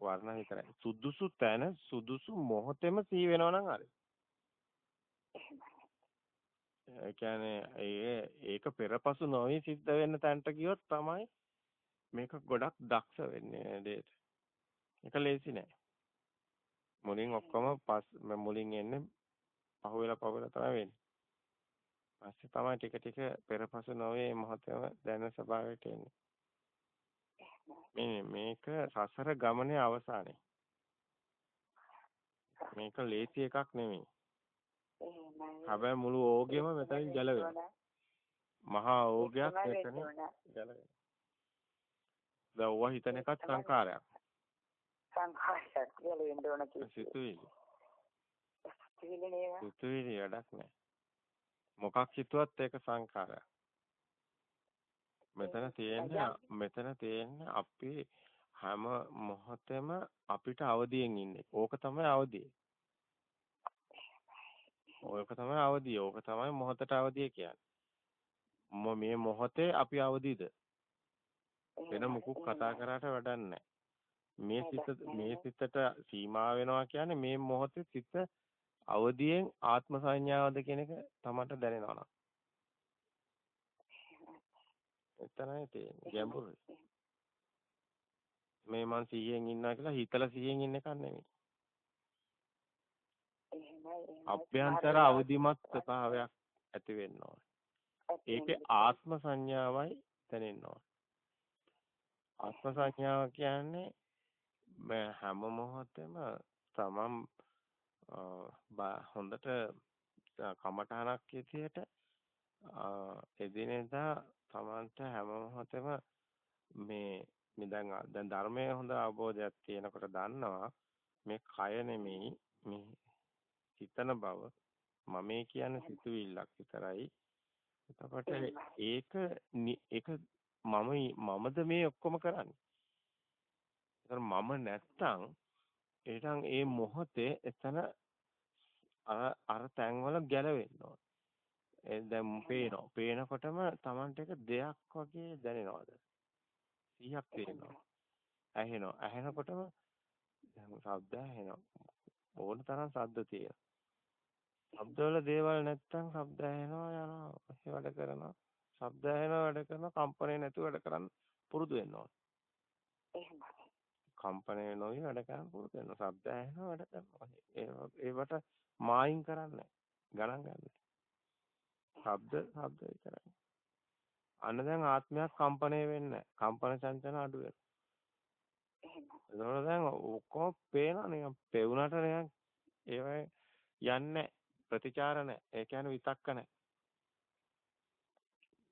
B: වර්ණ විතරයි. සුදුසු තැන සුදුසු මොහොතෙම සිහි වෙනවා නම් හරි. ඒ කියන්නේ ඒ ඒක පෙරපසු නොවි සිද්ධ වෙන්න තැනට ගියොත් තමයි මේක ගොඩක් දක්ෂ වෙන්නේ දෙයට. ඒක ලේසි නෑ. මුලින් ඔක්කොම පස් මුලින් එන්නේ පහුවෙලා පහුවෙලා තමයි වෙන්නේ. පස්සේ තමයි ටික ටික පෙරපසු නොවේ මොහොතේම දැනෙන ස්වභාවයට එන්නේ. මේ මේක සසර ගමනේ අවසානයේ. මේක ලේසි එකක් නෙමෙයි. හැබැයි මුළු ඕගෙම මෙතනින් ගැලවෙනවා. මහා ඕගයක් මෙතන. දැන් ඔව හිතන එකත් සංඛාරයක්.
A: සංඛාරයක් ගැලවෙන්න ඕන කිව්වේ.
B: සිතුවිලි. වැඩක් නැහැ. මොකක් හිතුවත් ඒක සංඛාරයක්. මෙතන තියෙන්නේ මෙතන තියෙන්නේ අපි හැම මොහොතෙම අපිට අවදියෙන් ඉන්නේ. ඕක තමයි අවදිය. ඕක තමයි අවදිය. ඕක තමයි මොහොතට අවදිය කියන්නේ. මේ මොහොතේ අපි අවදිද? වෙන මුකුත් කතා කරාට වැඩක් මේ සිත මේ සිතට සීමා වෙනවා කියන්නේ මේ මොහොතේ සිත අවදියෙන් ආත්ම සංඥාවද කියන එක තමට දැනෙනවා එතනයි තියෙන්නේ ගැඹුරුයි. මේ මං 100න් ඉන්නවා කියලා හිතලා 100න් ඉන්න එකක් නෙමෙයි. අභ්‍යන්තර අවදිමත් ස්වභාවයක් ඇති වෙන්න ඕනේ. ඒකේ ආත්ම සංඥාවයි දැනෙන්න ඕනේ. ආත්ම සංඥාව කියන්නේ හැම මොහොතෙම තමන් හොඳට කමඨහනක් විදියට එදිනෙදා තමන්ට හැම මොහොතෙම මේ මේ දැන් දැන් ධර්මයේ හොඳ අවබෝධයක් තියෙනකොට දන්නවා මේ කය නෙමෙයි මේ හිතන බව මම කියන්නේ සිතුවිල්ලක් විතරයි එතකොට ඒක ඒක මම මමද මේ ඔක්කොම කරන්නේ ඒතර මම නැත්තම් එහෙනම් ඒ මොහොතේ එතන අර අර තැන්වල ගැලවෙන්න ඕන. ඒ දැන් පේනවා. පේනකොටම Tamanට එක දෙයක් වගේ දැනෙනවද? 100ක් පේනවා. ඇහෙනවා. ඇහෙනකොටම ශබ්ද ඇහෙනවා. ඕන තරම් ශබ්ද තියෙනවා. ශබ්දවල දේවල් නැත්තම් ශබ්ද ඇහෙනවා යනවා. ඒ වැඩ කරනවා. ශබ්ද ඇහෙනවා වැඩ කරනවා. කම්පණය නැතුව වැඩ කරන්න පුරුදු වෙන්න ඕන.
A: එහෙමයි.
B: කම්පණය නොවි වැඩ කරන්න පුරුදු වෙනවා. ශබ්ද ඇහෙනවා වැඩ කරනවා. ඒවට මායින් කරන්නේ ගණන් ගන්න. ශබ්ද ශබ්ද විතරයි. අන්න දැන් ආත්මයක් කම්පණය වෙන්නේ කම්පන චංචන අඩු වෙනවා. දැන් ඔක්කොම පේනවා නිකන් පෙවුනට නිකන් ඒවයි යන්නේ ප්‍රතිචාර නැහැ. ඒ කියන්නේ විතක්ක නැහැ.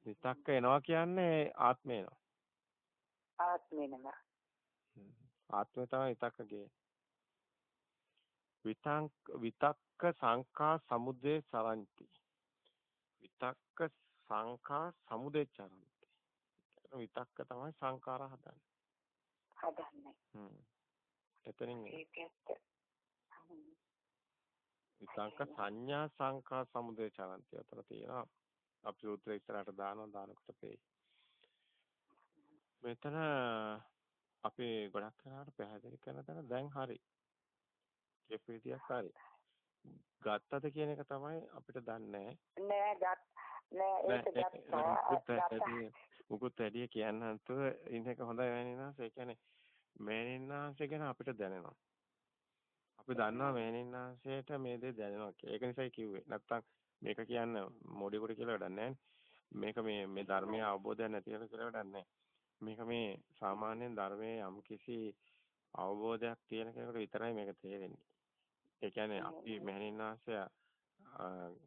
B: විතක්ක එනවා කියන්නේ ආත්මය එනවා.
A: ආත්මය නෙමෙයි.
B: ආත්මය තමයි විතක්ක කියන්නේ. විතංක විතක්ක සංඛා සමුදය සරಂತಿ විතක්ක සංඛා සමුදය චරಂತಿ විතක්ක තමයි සංඛාර හදන්නේ
A: හදන්නේ
B: එතනින්
A: ඒක ඇත්ත.
B: විතක්ක සංඥා සංකා සමුදය චරන්ති අතර තියෙනවා. අපි සූත්‍රය ඉස්සරහට දානවා දානකොට පෙයි. මෙතන අපි ගොඩක් කරාට පැහැදිලි කරන තැන දැන් හරි. කියපු විදියක් හරි. ගත්තද කියන එක තමයි අපිට දන්නේ
A: නෑ ගත් නෑ ඒක ගත්තා.
B: මුකුත් වැඩි කියන්න හිතුව ඉන්න එක හොඳයි වෙනිනාස ඒ කියන්නේ මේනින්නාංශ ගැන අපිට දැනෙනවා. අපි දන්නවා මේනින්නාංශයට මේ දේ දැනෙනවා කියලා. ඒක නිසායි කිව්වේ. නැත්තම් මේක කියන්න මොඩියෙකුට කියලා වැඩක් මේක මේ මේ ධර්මයේ අවබෝධයක් නැති කියලා වැඩක් නැහැ. මේක මේ සාමාන්‍යයෙන් ධර්මයේ යම්කිසි අවබෝධයක් තියෙන කෙනෙකුට විතරයි මේක තේරෙන්නේ. ඒ කියන්නේ අපි මහණින්නාංශය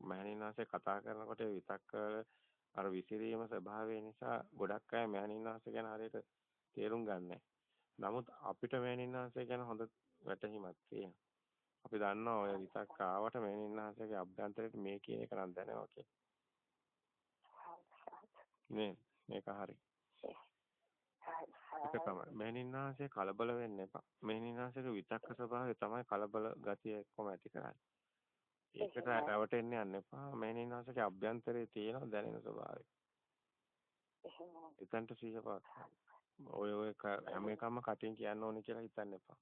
B: මහණින්නාංශය කතා කරනකොට විතක්ක අර විසිරීම ස්වභාවය නිසා ගොඩක් අය මහණින්නාංශ ගැන හරියට තේරුම් ගන්නෑ. නමුත් අපිට මහණින්නාංශය ගැන හොඳ වැටහීමක් තියෙනවා. අපි දන්නවා ඔය විතක්ක ආවට මහණින්නාංශයේ අභ්‍යන්තරයට මේ කියන එක නම් දැනෙනවා කියලා. නේ මේක හරි. ඒක තමයි. මෙහෙණින්නාංශය කලබල වෙන්න එපා. මෙහෙණින්නාංශයේ විතක්ක ස්වභාවය තමයි කලබල ගතිය එක්කම ඇති කරන්නේ. ඒකට රැවටෙන්න යන්න එපා. මෙහෙණින්නාංශයේ අභ්‍යන්තරයේ තියෙන දැනෙන ස්වභාවය. එතනට සිහිපත්. ඔය ඔය හැම එකම කටින් කියන්න ඕනේ කියලා හිතන්න එපා.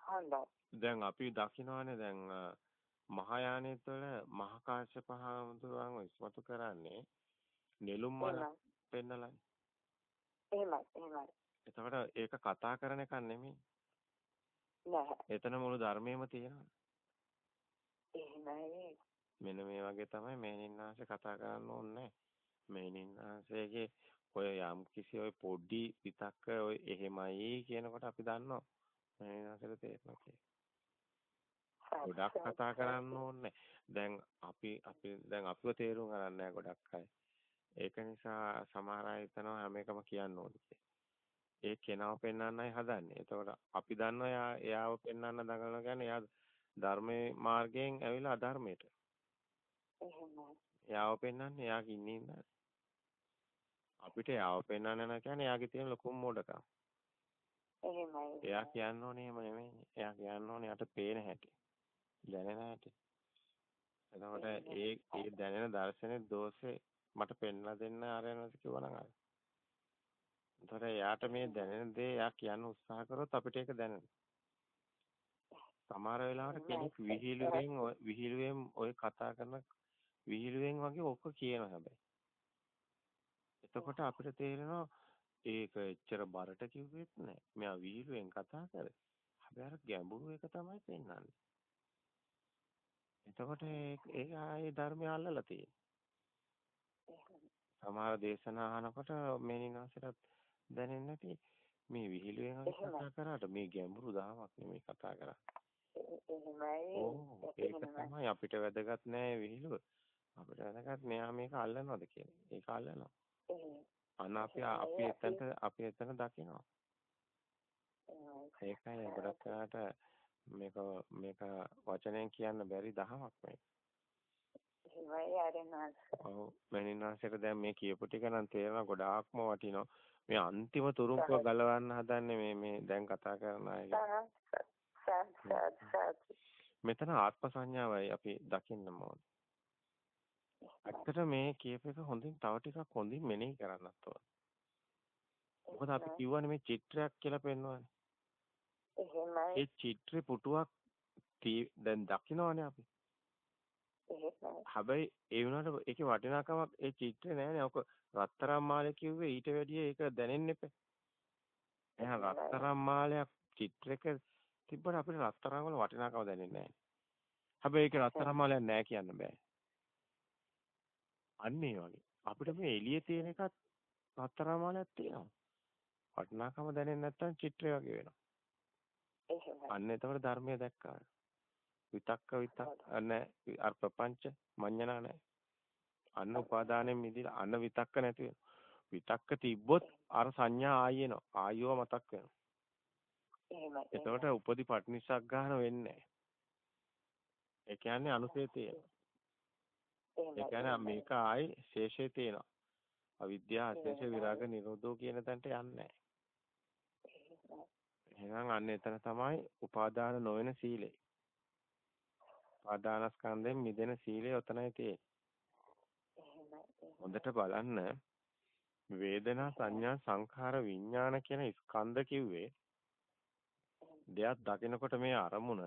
A: හොඳයි.
B: දැන් අපි දකින්නවානේ දැන් මහායානයේ තුළ මහා කාශ්‍යප හාමුදුරුවන්ව ඉස්මතු කරන්නේ නෙළුම් මල පෙන්නලානේ.
A: එහෙමයි එහෙමයි.
B: එතකොට ඒක කතා කරන එකක් නෙමෙයි.
A: නෑ.
B: එතන මුළු ධර්මයේම තියෙනවා.
A: එහෙමයි.
B: මෙන්න මේ වගේ තමයි මේනින්නාංශ කතා කරන්න ඕනේ. මේනින්නාංශයේ ඔය යම් කිසි ඔය පොඩි විතක්ක ඔය එහෙමයි කියනකොට අපි දන්නවා. මේනින්නාංශයට තේරෙනවා කියලා. ගොඩක් කතා කරන්න ඕනේ. දැන් අපි අපි දැන් අපිව තේරුම් ගන්න නැහැ ගොඩක් අය. ඒක නිසා සමහර අය හිතනවා හැම එකම කියන්න ඕනේ කියලා. ඒ කෙනාව පෙන්වන්නයි හදන්නේ. එතකොට අපි දන්නවා එයා එයාව පෙන්වන්න දඟලන කියන්නේ එයා ධර්මයේ මාර්ගයෙන් ඇවිල්ලා අධර්මයට.
A: එහෙමයි.
B: එයාව පෙන්වන්නේ එයාගේ ඉන්නේ ඉඳලා. අපිට එයාව පෙන්වන්න නැහැ කියන්නේ එයාගේ තියෙන ලොකුම මොඩකම.
A: එහෙමයි.
B: එයා කියන්න ඕනේ එහෙම නෙමෙයි. එයා කියන්න ඕනේ යට පේන හැටි. දැනෙන හැටි. එතකොට ඒ ඒ දැනෙන දර්ශනේ දෝෂේ මට පෙන්ලා දෙන්න ආරයන්වස කිව්වනම් අර. එතකොට එයාට මේ දැනෙන දේ එයා කියන්න උත්සාහ කරොත් අපිට ඒක දැනෙනවා. සමහර වෙලාවට කෙනෙක් විහිළුවෙන් විහිළුවෙන් ඔය කතා කරන විහිළුවෙන් වගේ ඔක්ක කියනවා හැබැයි. එතකොට අපිට තේරෙනවා ඒක එච්චර බරට කිව්වෙත් නෑ. මෙයා විහිළුවෙන් කතා කරේ. හැබැයි අර ගැඹුරු එක තමයි පෙන්වන්නේ. එතකොට ඒක ආයේ ධර්මය අල්ලලා තියෙන්නේ. සමහර දේශනා අහනකොට මේනිනාසයට දැනෙන්නේ නැති මේ විහිළුවෙන් කතා කරාට මේ ගැඹුරු දහමක් නෙමෙයි කතා කරන්නේ. ඒක තමයි අපිට වැදගත් නෑ විහිළුව. අපිට වැදගත් මෙයා මේක අල්ලනවද කියන්නේ. ඒක අල්ලනවා. අන්න අපි අපි එතනට අපි එතන දකිනවා. ඒකයි ගොඩක් කරාට මේක මේක වචනයෙන් කියන්න බැරි දහමක් මේක.
A: එහෙමයි ආරෙනාස්.
B: ඔව් මනින්නාසෙට දැන් මේ කියපු ටික නම් තේරෙනවා ගොඩාක්ම වටිනවා. මේ අන්තිම තුරුම්පුව ගලවන්න හදන්නේ මේ මේ දැන් කතා කරන අය. මෙතන ආත්ම සංඥාවයි අපි දකින්න ඕනේ. ඇත්තට මේ කියප එක හොඳින් තව ටිකක් හොඳින් මෙනෙහි කරන්නත් ඕනේ. මොකද අපි කියවනේ මේ චිත්‍රයක් කියලා පෙන්වන්නේ.
A: එහෙමයි.
B: ඒ චිත්‍රේ පුටුවක් දැන් දකින්නවනේ අපි. හැබැයි ඒ වුණාට ඒකේ වටිනාකමක් ඒ චිත්‍රේ නෑනේ. ඔක රත්තරන් මාලේ කිව්වේ ඊට වැඩිය ඒක දැනෙන්න එපා. එහෙනම් රත්තරන් මාලයක් චිත්‍රයක තිබ්බට අපිට රත්තරන් වල වටිනාකම දැනෙන්නේ නෑ. හැබැයි ඒක රත්තරන් මාලයක් නෑ කියන්න බෑ. අන්න ඒ වගේ. අපිට මේ එළියේ තියෙන එකත් රත්තරන් මාලයක් තියෙනවා. වටිනාකම දැනෙන්නේ නැත්නම් චිත්‍රය වගේ වෙනවා. අන්න එතකොට ධර්මය දැක්කා. විතක්ක විතක් නැහැ අර ප්‍රපංච මඤ්ඤණා නැහැ. අන්න උපාදානෙන් මිදිලා අන්න විතක්ක නැති. විතක්ක තිබ්බොත් අර සංඥා ආයෙනවා. ආයව මතක් වෙනවා. එතකොට උපදි පටිනිසක් ගන්න වෙන්නේ ඒ කියන්නේ අනුසේ තියෙනවා. ඒ කියන්නේ මේක ආයි ශේෂේ තියෙනවා. අවිද්‍යාව අශේෂ විරාග නිරෝධෝ කියන තැනට යන්නේ නැහැ. එහෙනම් අන්න එතන තමයි උපාදාන නොවන සීලය. උපාදානස්කන්ධයෙන් මිදෙන සීලය ඔතනයි තියෙන්නේ. හොඳට බලන්න වේදනා සංඥා සංඛාර විඥාන කියන ස්කන්ධ කිව්වේ දෙයක් දකිනකොට මේ අරමුණ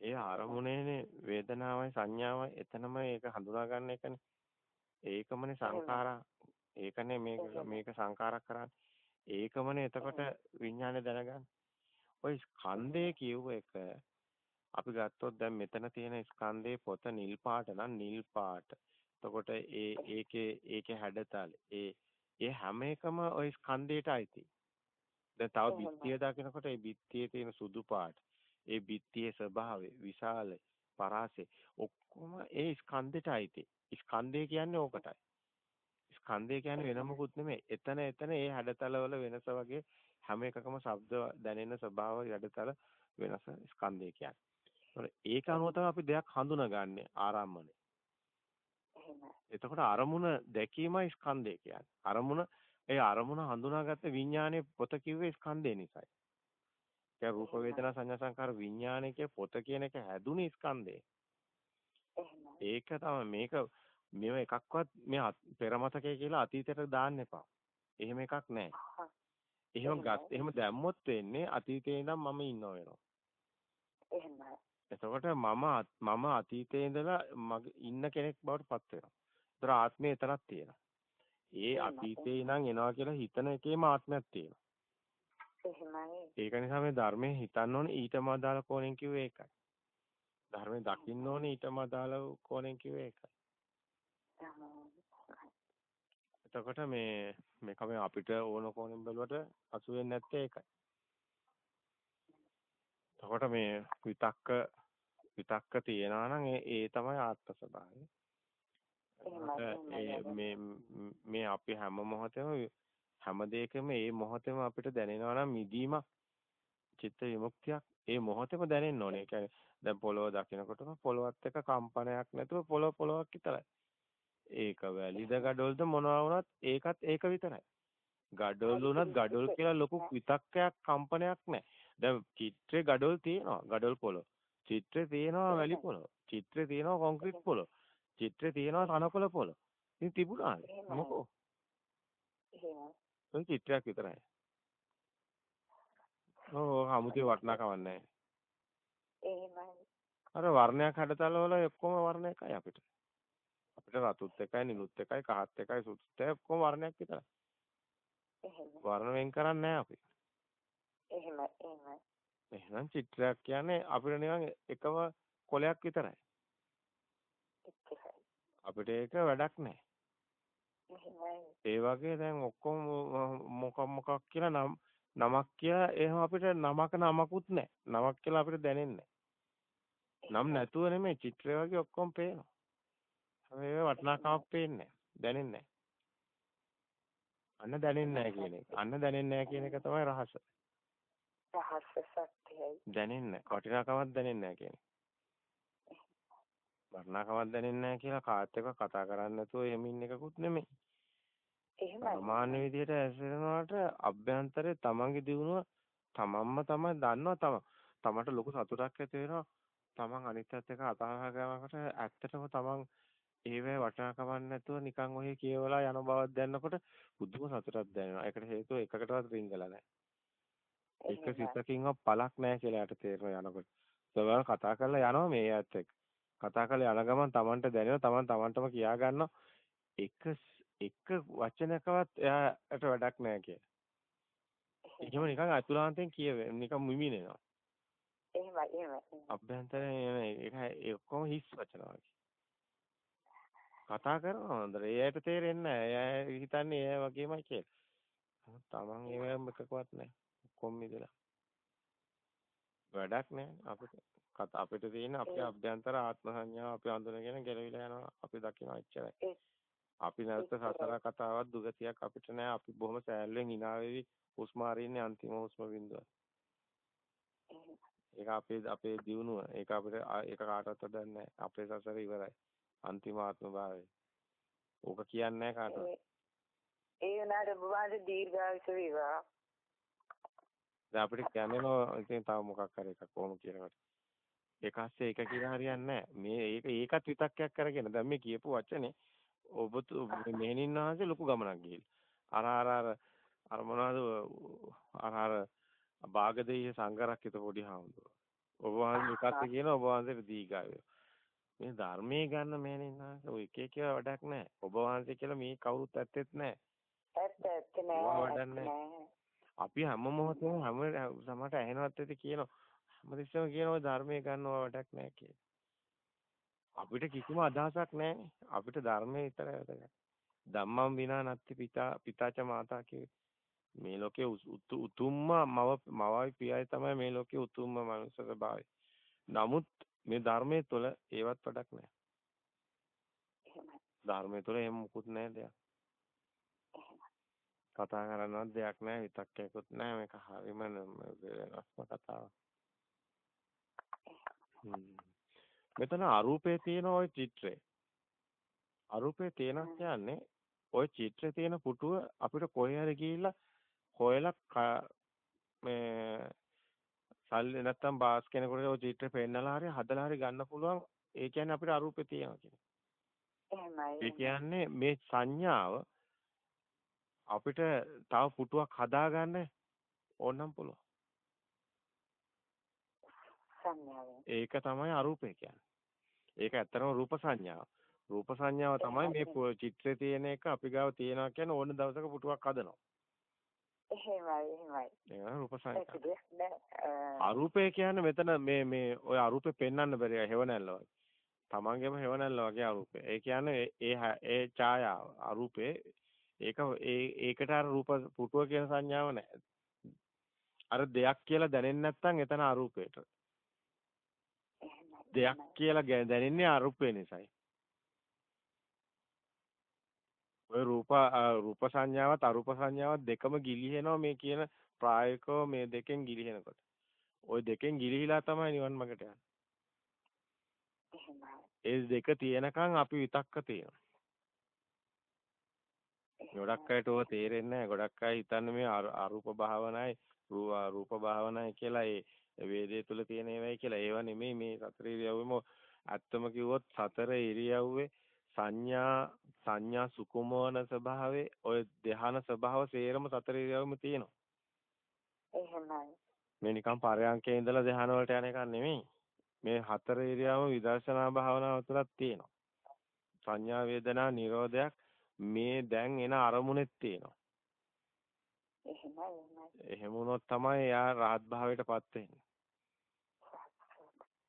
B: ඒ අරමුණේනේ වේදනාවයි සංඥාවයි එතනම ඒක හඳුනා ගන්න එකනේ. ඒකමනේ සංඛාරා. ඒකනේ මේක මේක සංඛාරක් කරන්නේ. ඒකමනේ එතකොට විඥානේ දැනගන්න. ওই ස්කන්ධය කියුව එක අපි ගත්තොත් දැන් මෙතන තියෙන ස්කන්ධේ පොත නිල් පාට නම් නිල් පාට. එතකොට ඒ ඒකේ ඒකේ හැඩතල ඒ ඒ හැම එකම ওই ස්කන්ධයට අයිති. දැන් තව බිත්තිය දකිනකොට ඒ බිත්තියේ තියෙන සුදු පාට, ඒ බිත්තියේ ස්වභාවය, විශාලය, පරාසය ඔක්කොම ඒ ස්කන්ධයට අයිති. ස්කන්ධය කියන්නේ ඕකටයි. ස්කන්ධය කියන්නේ වෙන මොකුත් නෙමෙයි. එතන එතන ඒ හැඩතලවල වෙනස වගේ හැම එකකම ශබ්ද දැනෙන ස්වභාව හැඩතල වෙනස ස්කන්ධය කියන්නේ. ඒක අනුව අපි දෙයක් හඳුනගන්නේ ආරම්මනේ. එතකොට අරමුණ දැකීමයි ස්කන්ධය කියන්නේ. අරමුණ ඒ අරමුණ හඳුනාගත්ත විඥානයේ පොත කිව්වේ ස්කන්ධය නිසායි. ඒ රූප වේදනා සංඥා සංකාර විඥානයේ පොත කියන එක හැදුනේ ස්කන්ධේ. ඒක තමයි මේක මේව එකක්වත් මේ පෙරමතකය කියලා අතීතයට දාන්න එපා. එහෙම එකක් නැහැ. එහෙම ගත් එහෙම දැම්මොත් වෙන්නේ අතීතේ ඉඳන් මම ඉන්නව වෙනවා. එහෙමයි. එතකොට මම මම අතීතයේ ඉඳලා මගේ ඉන්න කෙනෙක් බවට පත් වෙනවා. ඒතර ආත්මය එතනක් තියෙනවා. ඒ අතීතේ ඉඳන් එනවා කියලා හිතන එකේම ආත්මයක් තියෙනවා. එහෙමයි. ඒක නිසා මේ ධර්මයේ හිතන්න ඕනේ ඊටම අදාළ කෝණයෙන් කිව්වේ ඒකයි. ධර්මයේ දකින්න ඕනේ ඊටම අදාළ කෝණයෙන් කිව්වේ ඒකයි. එතකොට මේ මේක මේ අපිට ඕන කෝණයෙන් බැලුවට අසු වෙන්නේ නැත්තේ ඒකයි. එතකොට මේ විතක්ක විතක්ක තියනවා නම් ඒ ඒ තමයි ආත්ම ස්වභාවය. මේ මේ අපි හැම මොහොතෙම හැම දෙයකම මේ මොහොතෙම අපිට දැනෙනවා නම් මිදීමක් චිත්ත විමුක්තියක් ඒ මොහොතෙම දැනෙන්න ඕනේ. ඒ කියන්නේ දැන් පොළොව දකිනකොටම පොළොවත් එක්ක කම්පනයක් නැතුව පොළොව පොළොවක් විතරයි. ඒක වැලිද ගඩොල්ද මොනවා වුණත් ඒකත් ඒක විතරයි. ගඩොල් වුණත් ගඩොල් කියලා ලොකු විතක්කයක් කම්පනයක් නැහැ. දැන් චිත්‍රේ ගඩොල් තියෙනවා. ගඩොල් පොළොව. චිත්‍රේ තියෙනවා වැලි පොළොව. චිත්‍රේ තියෙනවා කොන්ක්‍රීට් පොළොව. චිත්‍රේ තියෙනවා තනකොළ පොළොව. ඉතින් තිබුණාද? මොකෝ? එහෙම. චිත්‍රයක් විතරයි. ඕ 아무තේ වටනකම නැහැ. එහෙමයි. අර වර්ණයක් හැඩතල වල ඔක්කොම වර්ණ එකයි අපිට. අපිට රතුත් එකයි නිලුත් එකයි කහත් එකයි සුදුත් එකයි ඔක්කොම වර්ණයක් විතරයි. එහෙම. වර්ණ වෙන් කරන්නේ නැහැ අපි. එහෙමයි එහෙමයි. එහෙනම් චිත්‍රයක් කියන්නේ අපිට නිකන් එකම කොලයක් විතරයි. අපිට ඒක වැඩක් නැහැ. ඒ වගේ දැන් ඔක්කොම මොකක් මොකක් කියලා නම් නමක් කියලා එහෙම අපිට නමක නමකුත් නැහැ. නමක් කියලා අපිට දැනෙන්නේ නම් නැතුව නෙමෙයි චිත්‍රය වගේ ඔක්කොම පේනවා. හැබැයි වටිනාකමක් පේන්නේ දැනෙන්නේ අන්න දැනෙන්නේ නැහැ කියන එක. අන්න දැනෙන්නේ නැහැ කියන එක තමයි රහස. රහස සත්‍යයි. දැනෙන්නේ වටිනාකමක් දැනෙන්නේ නැහැ කියන්නේ. වර්ණකමක් දැනෙන්නේ නැහැ කියලා කාත් එක්ක කතා කරන්නේ නැතුව එහෙම ඉන්න එකකුත් නෙමෙයි. එහෙමයි. සාමාන්‍ය විදිහට ඇසිරෙනවට අභ්‍යන්තරේ තමන්ගේ දිනුව තමන්ම තමයි දන්නවා තම තමන්ට ලොකු සතුටක් ඇති වෙනවා. තමන් අනිත්‍යත් එක්ක අතහා ගන්නකොට ඇත්තටම තමන් ඒවේ වටිනාකමක් නැතුව නිකන් ඔහේ කියවලා යන බවක් දැනනකොට බුදුම සතුටක් දැනෙනවා. ඒකට හේතුව එකකටවත් රිංගලා නැහැ. එක සිතකින්වත් පළක් නැහැ කියලා යට තේරෙනවා යනකොට. සබල් කතා කරලා යනවා මේ ඇත්ත එක්ක. කතා කරලා යන ගමන් Tamanට දැනෙනවා Taman Tamanටම කියා ගන්නවා එක එක වචනකවත් එයාට වැඩක් නැහැ කියලා. එහෙම නිකන් අතුලාන්තයෙන් කියවේ නිකන් මිමිනෙනවා. එහෙමයි එහෙමයි. අභ්‍යන්තරේ ඒක ඒ ඔක්කොම හිස් වචන වගේ. කතා කරනවා හොඳට. එයාට තේරෙන්නේ නැහැ. එයා හිතන්නේ එයා වගේමයි කියලා. තමන් ඒවම එකකවත් නැහැ. ඔක්කොම මිදලා. වැඩක් නැහැ අපිට. අපිට තියෙන අපේ අභ්‍යන්තර ආත්ම සංඥාව අපි අඳුනගෙන ගැලවිලා යනවා අපි දකිනවා එච්චරයි. අපි නැවත සතර කතාවක් දුගතියක් අපිට නෑ අපි බොහොම සෑල්ලෙන් hina වෙවි හුස්ම අරින්නේ අන්තිම හුස්ම බින්දුව. ඒක අපේ අපේ දියුණුව. ඒක අපිට ඒක කාටවත් නැහැ. අපේ සසර ඉවරයි. අන්තිම ආත්ම භාවය. ඕක කියන්නේ කාටවත්.
A: ඒ වුණාට බුවාද දීර්ඝායුෂ වේවා.
B: දැන් අපිට කියන්නේනෝ ඉතින් තව මොකක් හරි එකක් කොහොම කියනකට. ඒක ASCII එක කියලා හරියන්නේ. මේ ඒක ඒකත් විතක්කයක් කරගෙන දැන් මේ කියපු වචනේ ඔබ මෙහෙණින් වහන්සේ ලොකු ගමනක් ගිහිල්ලා. අර අර අර අර මොනවද අර අර බාගදේය සංගරක්කිත පොඩි හාමුදුරුවෝ. ඔබ වහන්සේ එකත් කියන ඔබ වහන්සේට දීගාවය. මේ ධර්මයේ ගන්න මෙහෙණින් වහන්සේ ඔය එක එක වැඩක් නැහැ. ඔබ වහන්සේ කියලා මේ කවුරුත් ඇත්තෙත් නැහැ.
A: ඇත්ත ඇත්ත නෑ.
B: අපි හැම මොහොතේම හැම සමහරට ඇහෙනවත් ඇති කියනවා. හැමතිස්සෙම කියනවා ධර්මයේ ගන්නවා වැඩක් නැහැ කියලා. අපිට කිසිම අදහසක් නැහැ. අපිට ධර්මයේ විතරයි වැදගත්. ධම්මං විනා නත්ති පිතා පිතාච මාතා මේ ලෝකේ උතුම්ම මව මවයි පියයි තමයි මේ ලෝකේ උතුම්ම මනුෂ්‍ය ස්වභාවය. නමුත් මේ ධර්මයේ තුල ඒවත් වැඩක් නැහැ. ධර්මයේ තුල එහෙම මුකුත් නැහැ දෙයක්. කතා කරන්නවත් දෙයක් නැහැ විතක්කයක්වත් නැහැ මේක හරිම වෙනස්ම කතාවක්. මෙතන අරූපේ තියෙන ওই චිත්‍රය. අරූපේ තියෙන කියන්නේ ওই චිත්‍රේ තියෙන පුටුව අපිට කොහේ හරි ගිහිල්ලා හොයලා මේ සල්ලි නැත්තම් බාස් කෙනෙකුට ওই චිත්‍රේ පෙන්නලා හරි හදලා හරි ගන්න පුළුවන්. ඒ කියන්නේ අපිට අරූපේ තියෙනවා කියන්නේ.
A: එහෙමයි.
B: ඒ කියන්නේ මේ සංඥාව අපිට තව පුටුවක් හදාගන්න ඕනම් පුළුවන්. ඒක තමයි අරූපේ කියන්නේ. ඒක ඇත්තටම රූප සංඥාව. රූප සංඥාව තමයි මේ චිත්‍රයේ තියෙන එක අපි ගාව තියනවා කියන්නේ ඕන දවසක පුටුවක් හදනවා.
A: එහෙමයි එහෙමයි.
B: ඒක රූප සංඥා. අරූපේ කියන්නේ මෙතන මේ මේ ඔය අරූපේ පෙන්වන්න බැරි හේවණල්ල වගේ. තමන්ගේම හේවණල්ල වගේ අරූපේ. ඒ කියන්නේ ඒ ඒ ඡායාව අරූපේ ඒක ඒ ඒකට අර රූප පුටුව කියන සංඥාව නැහැ. අර දෙයක් කියලා දැනෙන්නේ නැත්නම් එතන අරූපේට. දෙයක් කියලා දැනෙන්නේ අරූපේ නිසායි. ඔය රූප රූප සංඥාවත් අරූප සංඥාවත් දෙකම ගිලිහෙනවා මේ කියන ප්‍රායෝගිකව මේ දෙකෙන් ගිලිහෙනකොට. ওই දෙකෙන් ගිලිහිලා තමයි නිවන් මාර්ගට යන්නේ. ඒ දෙක තියෙනකන් අපි විතක්ක තියෙනවා. ගොඩක් අයට ඕක තේරෙන්නේ නැහැ. ගොඩක් අය හිතන්නේ මේ අරූප භාවනයි රූප භාවනයි කියලා ඒ වේදේ තුල තියෙන ඒවායි කියලා. ඒවා නෙමෙයි මේ සතර ඉරියව්වෙම ඇත්තම කිව්වොත් සතර ඉරියව්වේ සංඥා සංඥා සුකුමවන ස්වභාවයේ ඔය ධ්‍යාන ස්වභාව සේරම සතර ඉරියව්වෙම තියෙනවා.
A: එහෙමයි.
B: මේ නිකන් පරයන්කේ ඉඳලා ධ්‍යාන වලට යන එකක් නෙමෙයි. මේ හතර ඉරියව්ව විදර්ශනා භාවනාව තුලත් තියෙනවා. සංඥා වේදනා නිරෝධයක් මේ දැන් එන අරමුණෙත් තියෙනවා.
A: එහෙමයි
B: එහෙම වුණොත් තමයි යා රහත් භාවයටපත් වෙන්නේ.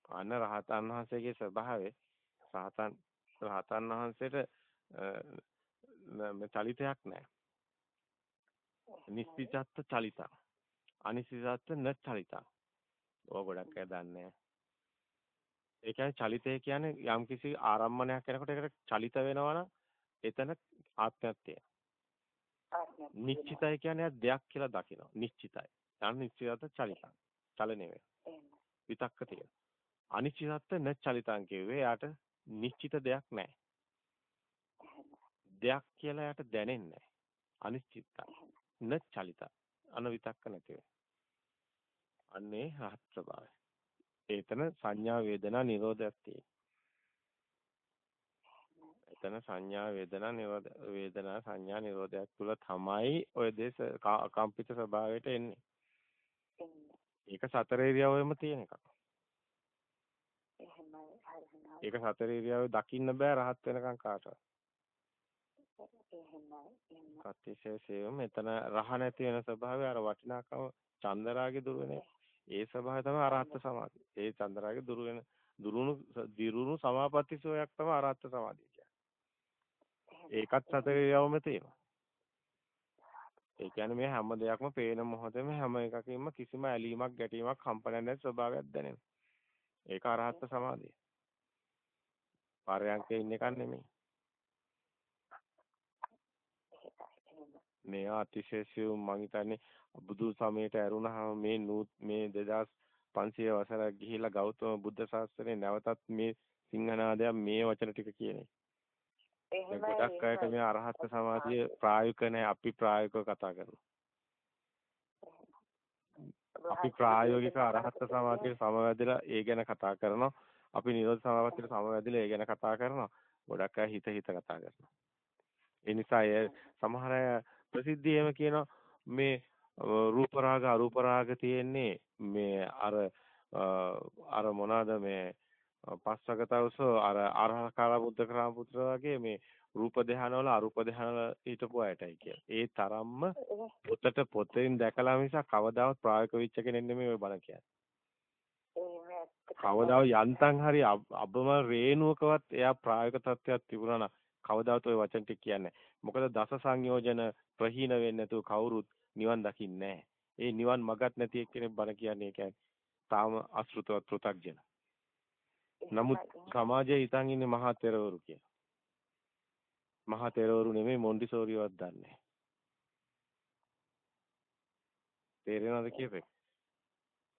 B: අන්න රහතන් වහන්සේගේ ස්වභාවය රහතන් රහතන් වහන්සේට චලිතයක් නැහැ. නිස්සිතත්ත චලිතං. අනිසිතත්ත න චලිතං. ඕක ගොඩක් අය දන්නේ ඒ කියන්නේ චලිතය කියන්නේ යම්කිසි ආරම්මණයක් කරනකොට ඒකට චලිත වෙනවා නම් එතන ආත්මයක් තියෙනවා. නිශ්චිතයි කියන්නේ දෙයක් කියලා දකිනවා. නිශ්චිතයි. යන නිශ්චිතත චලිතං. චලනය වේ. විතක්ක තියෙනවා. අනිශ්චිතත්ත න චලිතං කියුවේ යාට නිශ්චිත දෙයක් නැහැ. දෙයක් කියලා යාට දැනෙන්නේ නැහැ. අනිශ්චිතයි. න චලිත. අනවිතක්ක නැති වේ. අන්නේ රහත් ස්වභාවය. ඒතන සංඥා වේදනා නිරෝධයක් තියෙනවා. එතන සංඥා වේදනා නිරෝධ වේදනා සංඥා නිරෝධයක් තුල තමයි ඔය දේශ කම්පිත ස්වභාවයට එන්නේ. ඒක සතර ඉරියව්වෙම තියෙන එකක්. ඒක සතර ඉරියව්වේ දකින්න බෑ රහත් වෙනකන් කාටවත්. අතිශයසෙම මෙතන රහ නැති වෙන ස්වභාවය අර වටිනාකම චන්දරාගේ දුර වෙන ඒ ස්වභාවය තමයි අරහත් සමාධිය. ඒ චන්දරාගේ දුර වෙන දුරුණු දිරුණු සමාපatti සෝයක් තමයි අරහත් සමාධිය. ඒකත් සතර ඉරියව්වෙම තියෙනවා. ඒ කියන්නේ මේ හැම දෙයක්ම පේන මොහොතේම හැම එකකින්ම කිසිම ඇලීමක් ගැටීමක් කම්පනයක් නැති ස්වභාවයක් දැනෙනවා. ඒක අරහත් සමාධිය. පරයන්කේ ඉන්න එකක් නෙමෙයි. මේ අතිශය සියුම් මං හිතන්නේ බුදු සමයට ඇරුණාම මේ මේ 2500 වසරක් ගිහිලා ගෞතම බුද්ධ ශාස්ත්‍රයේ නැවතත් මේ සිංහනාදයක් මේ වචන ටික කියන්නේ. එහෙමයි. ගොඩක් අයට මේ අරහත් සමාධිය ප්‍රායෝගික නැහැ අපි ප්‍රායෝගිකව කතා කරනවා. අපි ප්‍රායෝගික අරහත් සමාධියට සමවැදලා ඒ ගැන කතා කරනවා. අපි නිරෝධ සමාපත්තියට සමවැදලා ඒ ගැන කතා කරනවා. ගොඩක් අය හිත හිත කතා කරනවා. ඒ නිසා ඒ සමහර අය ප්‍රසිද්ධියම කියනවා මේ රූප රාග අරූප රාග තියෙන්නේ මේ අර අර මොනවාද මේ පස්වග තවස අර අරහකාර බුද්ධ කරාම පුත්‍ර වගේ මේ රූප ධානවල අරූප ධානවල හිටපු අයටයි කියන්නේ. ඒ තරම්ම පොතට පොතෙන් දැකලා මිසක් කවදාවත් ප්‍රායෝගික වෙච්ච කෙනෙක් නෙමෙයි ඔය බණ කියන්නේ. කවදාව යන්තම් හරි අබම රේණුවකවත් එයා ප්‍රායෝගික තත්ත්වයක් තිබුණා නම් කවදාවත් ওই වචන ටික කියන්නේ මොකද දස සංයෝජන ප්‍රහීන වෙන්නේ නැතුව කවුරුත් නිවන් දකින්නේ නැහැ. ඒ නිවන් මගක් නැති එක්කෙනෙක් බණ කියන්නේ ඒ කියන්නේ තාම අසෘතව පෘ탁ජන. නමුත් සමාජයේ හිතන් ඉන්නේ මහා තෙරවරු කියලා. මහා තෙරවරු නෙමෙයි මොන්ඩිසෝරියවත් දන්නේ. තේරෙනවද කියපේ?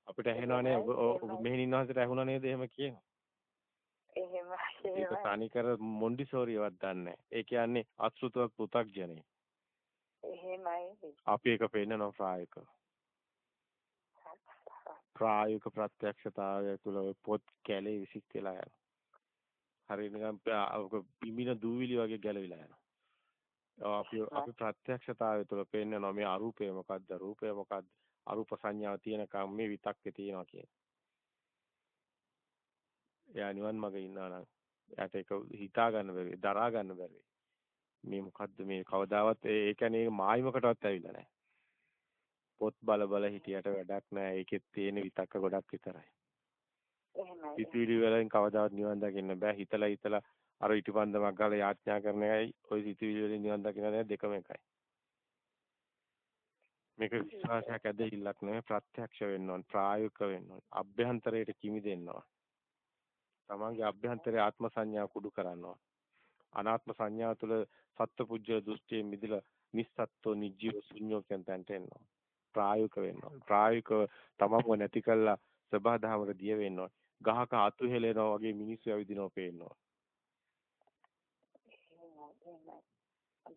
B: අපිට ඇහෙනවනේ ඔබ මෙහෙන් ඉන්නවන්සට ඇහුණා නේද එහෙම කියනවා.
A: එහෙම
B: ඒක තනිකර මොන්ඩිසෝරියවත් දන්නේ. ඒ කියන්නේ අසෘතව පෘ탁ජනේ.
A: එහෙමයි.
B: අපි එක පෙන්නනවා ප්‍රායෝගිකව. ප්‍රායෝගික ප්‍රත්‍යක්ෂතාවය තුළ පොත් කැලේ විසික් වෙලා යනවා. හරි නිකන් පිඹින දූවිලි වගේ ගැලවිලා යනවා. අපි අපි ප්‍රත්‍යක්ෂතාවය තුළ පෙන්නනවා මේ අරූපය මොකද්ද රූපය මොකද්ද අරූප සංඥාව තියෙනකම් මේ විතක්කේ තියෙනවා කියන. එයා නිවන් මඟ ඉන්නවා නම් එයාට ඒක හිතා ගන්න බැරි දරා ගන්න බැරි. මේ මොකද්ද මේ කවදාවත් ඒ කියන්නේ මායිමකටවත් ඇවිල්ලා නැහැ. පොත් බල බල හිටියට වැඩක් නැහැ. ඒකෙත් තියෙන විතක්ක ගොඩක් විතරයි.
A: එහෙමයි.
B: සිතුවිලි වලින් කවදාවත් නිවන් දකින්න බෑ. හිතලා හිතලා අර ඊටපන්දමක් ගාලා යාඥා කරන එකයි ওই සිතුවිලි වලින් නිවන් දකින්න නෑ දෙකම එකයි. මේක විශ්වාසයක් ඇදහිල්ලක් නෙමෙයි ප්‍රත්‍යක්ෂ වෙන්න ඕන ප්‍රායෝගික වෙන්න ඕන අභ්‍යන්තරයට කිමි දෙන්න ඕන තමන්ගේ අභ්‍යන්තරයේ ආත්ම සංඥාව කුඩු කරන්න ඕන අනාත්ම සංඥාව තුළ සත්පුජ්‍ය දෘෂ්ටියෙන් මිදලා නිස්සත්ත්ව නිජීව ශුන්‍යෝ කියන තැනට එන්න ඕන ප්‍රායෝගික වෙන්න ඕන ප්‍රායෝගිකව තමන්ව නැති කළා සබහා දහමට දිය වෙන්න ඕන ගහක අතු හෙලෙනවා වගේ මිනිස්සු ඇවිදිනවා පේනවා.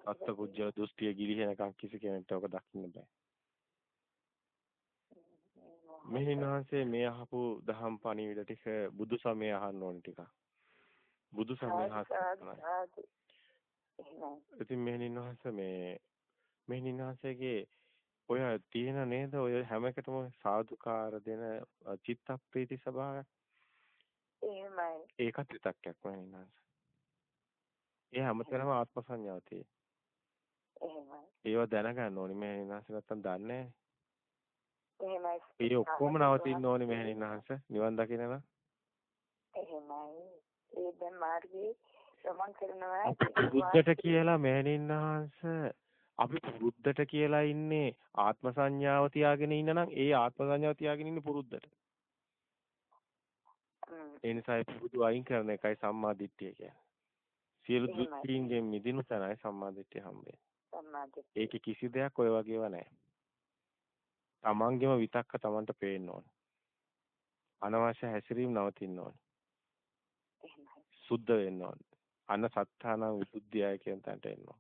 B: අත්පුජ්‍ය දෘෂ්ටිය ගිලිහෙනකම් කිසි කෙනෙක්ට ඔක දකින්න බෑ. මෙහිණාංශේ මේ අහපු දහම් පණිවිඩ ටික බුදු සමය අහන්න ඕන ටික. බුදු සමය අහන්න. ඉතින් මෙහිණාංශ මේ මෙහිණාංශගේ ඔය තියෙන නේද ඔය හැම එකටම සාදුකාර දෙන චිත්ත ප්‍රීති ස්වභාවයක්
A: එහෙමයි.
B: ඒකත් විතක්යක් වෙනින්නාස. ඒ හැමතැනම ආත්ම සංඥාව තියෙයි.
A: එහෙමයි.
B: ඒව දැනගන්න ඕනි මෙහෙනින්නාස නැත්තම් දන්නේ
A: එහෙමයි.
B: ඒ ඔක්කොම නවතින්න ඕනි මෙහෙනින්නාස නිවන් දකින්න නම්.
A: එහෙමයි. ඒ දැන් මාර්ගයේ ගමන් කරනවා.
B: බුද්ධට කියලා මෙහෙනින්නාස අපි පුරුද්දට කියලා ඉන්නේ ආත්ම සංඥාව තියාගෙන ඉන්න නම් ඒ ආත්ම සංඥාව තියාගෙන ඉන්නේ පුරුද්දට. ඒ නිසා පුරුදු අයින් කරන එකයි සම්මා දිට්ඨිය කියන්නේ. සියලු දෘෂ්ටීන්ගෙන් මිදිනු තැනයි සම්මා දිට්ඨිය හම්බෙන්නේ.
A: සම්මා දිට්ඨිය.
B: ඒකේ කිසි දෙයක් ඔය වගේව නැහැ. තමන්ගෙම විතක්ක තමන්ට පේන්න ඕන. අනවශ්‍ය හැසිරීම් නවතින්න ඕන. සුද්ධ වෙන්න ඕන. අන්න සත්තාන විසුද්ධියයි කියන තැනට එන්න ඕන.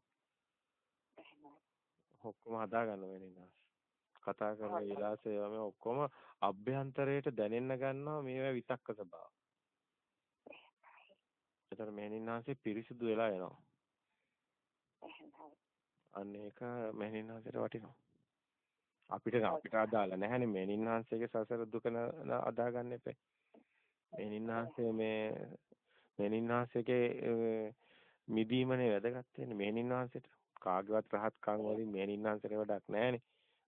B: ඔක්කොම හදා ගන්න වෙනිනා. කතා කරන විලාසය මේ ඔක්කොම අභ්‍යන්තරයට දැනෙන්න ගන්නවා මේවා විතක්ක ස්වභාව. ඒතර මෙහෙණින්නාසේ පිරිසිදු වෙලා එනවා. අන්න ඒක මෙහෙණින්නාසේට වටිනවා. අපිට අපිට අදාළ නැහැනේ මෙහෙණින්නාසේගේ සසර දුක අදා ගන්න එපේ. මෙහෙණින්නාසේ මේ මෙහෙණින්නාසේගේ මිදීමනේ වැදගත් වෙන්නේ මෙහෙණින්නාසේට. කාගේවත් රහත්කම් වලින් මෙහෙණින්නාසේට වැඩක් නැහැනේ.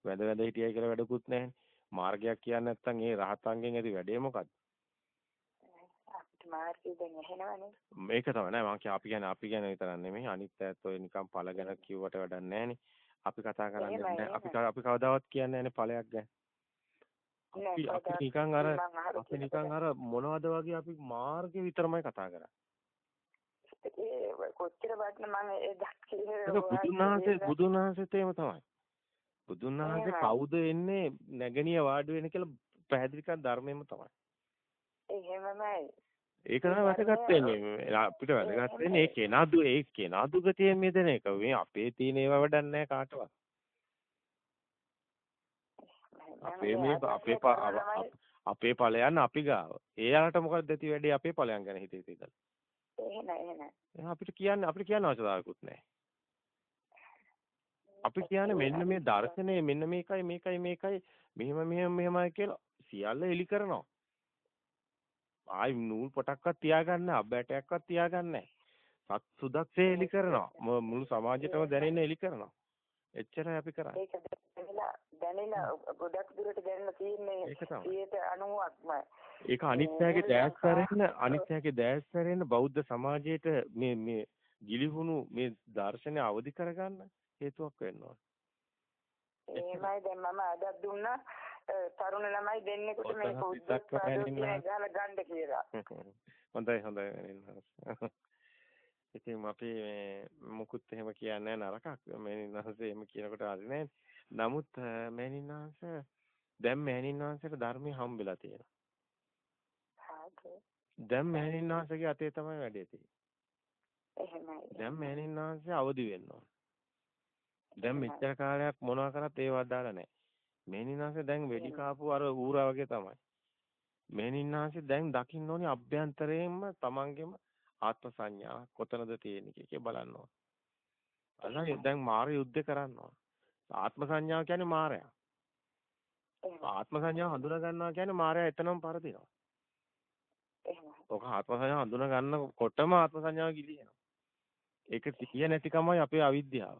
B: වැඳ වැඳ හිටියයි කියලා වැඩකුත් නැහැනේ. මාර්ගයක් කියන්නේ නැත්නම් ඒ රහතන්ගෙන් ඇති වැඩේ මොකද්ද?
A: මාර්ගය දැන් ඇහෙනවනේ.
B: මේක තමයි නෑ මම කිය අපි කියන්නේ අපි ගැන විතරක් නෙමෙයි අනිත් අයත් ඔය නිකන් ඵල ගැන කිව්වට වැඩක් නෑනේ. අපි කතා කරන්නේ නෑ. අපි අපි කවදාවත් කියන්නේ නෑනේ ඵලයක් ගැන. අපි අපි නිකන් අර අපි නිකන් අර මොනවද වගේ අපි මාර්ගය විතරමයි කතා කරන්නේ.
A: ඒ කොච්චර වත් මම ඒ දැක්කේ
B: බුදුන් වහන්සේ බුදුන් වහන්සේත් එහෙම තමයි. බුදුන් වහන්සේ කවුද එන්නේ නැගණිය වාඩි වෙන කියලා පැහැදිලි කරන ධර්මයෙන්ම තමයි.
A: එහෙමමයි.
B: ඒක තමයි වැදගත් වෙන්නේ. අපිට වැදගත් වෙන්නේ ඒ කෙනා දු ඒ කෙනා දුගතියෙන් මිදෙන එක. මේ අපේ තියෙන ඒවා වැඩක් නැහැ කාටවත්. අපේ මේ අපේ අපේ ඵලයන් අපි ගාව. එයාලට මොකක්ද ඇති වැඩි අපේ ඵලයන් ගැන හිතේ හිතේ.
A: එහෙම එහෙම.
B: අපිට කියන්න අපිට කියන්න අවශ්‍යතාවයක්වත් නැහැ. අපි කියන්නේ මෙන්න මේ දර්ශනය මෙන්න මේකයි මේකයි මේකයි මෙහෙම මෙහෙම මෙහෙමයි කියලා සියල්ල එලි කරනවා. ආයි නූල් පොටක්වත් තියාගන්න අබ්බැටයක්වත් තියාගන්න නැහැ. සත් සුදක්සේ එලි කරනවා. මුළු සමාජයටම දැනෙන්න එලි කරනවා. එච්චරයි අපි කරන්නේ.
A: ඒක දැනෙලා දැනෙලා ගොඩක් දුරට දැනෙලා තියෙන්නේ 90%ක්ම.
B: ඒක අනිත්‍යයේ දැස් සැරෙන්න අනිත්‍යයේ දැස් සැරෙන්න බෞද්ධ සමාජයේට මේ මේ ගිලිහුණු මේ දර්ශනය අවදි කරගන්න හේතුවක් වෙනවා.
A: එහෙමයි දැන් මම අදක් දුන්නා තරුණ ළමයි දෙන්නෙකුට මේක උද්දේශ ගන්න කියලා.
B: හොඳයි හොඳයි ඉතින් අපි මේ මුකුත් එහෙම කියන්නේ නරකක්. මේනින්වහන්සේ එහෙම කියනකොට හරි නෑ. නමුත් මේනින්වහන්සේ දැන් මේනින්වහන්සේට ධර්මය හම්බෙලා තියෙනවා. දැන් මේනින්වහන්සේගේ අතේ තමයි වැඩේ තියෙන්නේ.
A: එහෙමයි.
B: දැන් මේනින්වහන්සේ අවදි වෙනවා. දැන් මෙච්චර කාලයක් මොනවා කරත් ඒව අදාළ නැහැ. මේනින්වහන්සේ දැන් වෙඩි කාපු අර ඌරා වගේ තමයි. මේනින්වහන්සේ දැන් දකින්න ඕනි අභ්‍යන්තරයෙන්ම තමන්ගේම ආත්ම සංඥා කොතනද තියෙන්නේ කිය බලන්න ඕන. අල්ලා දැන් මාර යුද්ධ කරන්න ඕන. ආත්ම සංඥාව කියන්නේ මායя. ආත්ම සංඥාව හඳුනා ගන්නවා කියන්නේ මායя එතනම පරදිනවා. ඔක ආත්ම සංඥාව හඳුනා ගන්නකොටම ආත්ම සංඥාව ගිලිනවා. ඒක සිහිය නැතිකමයි අපේ අවිද්‍යාව.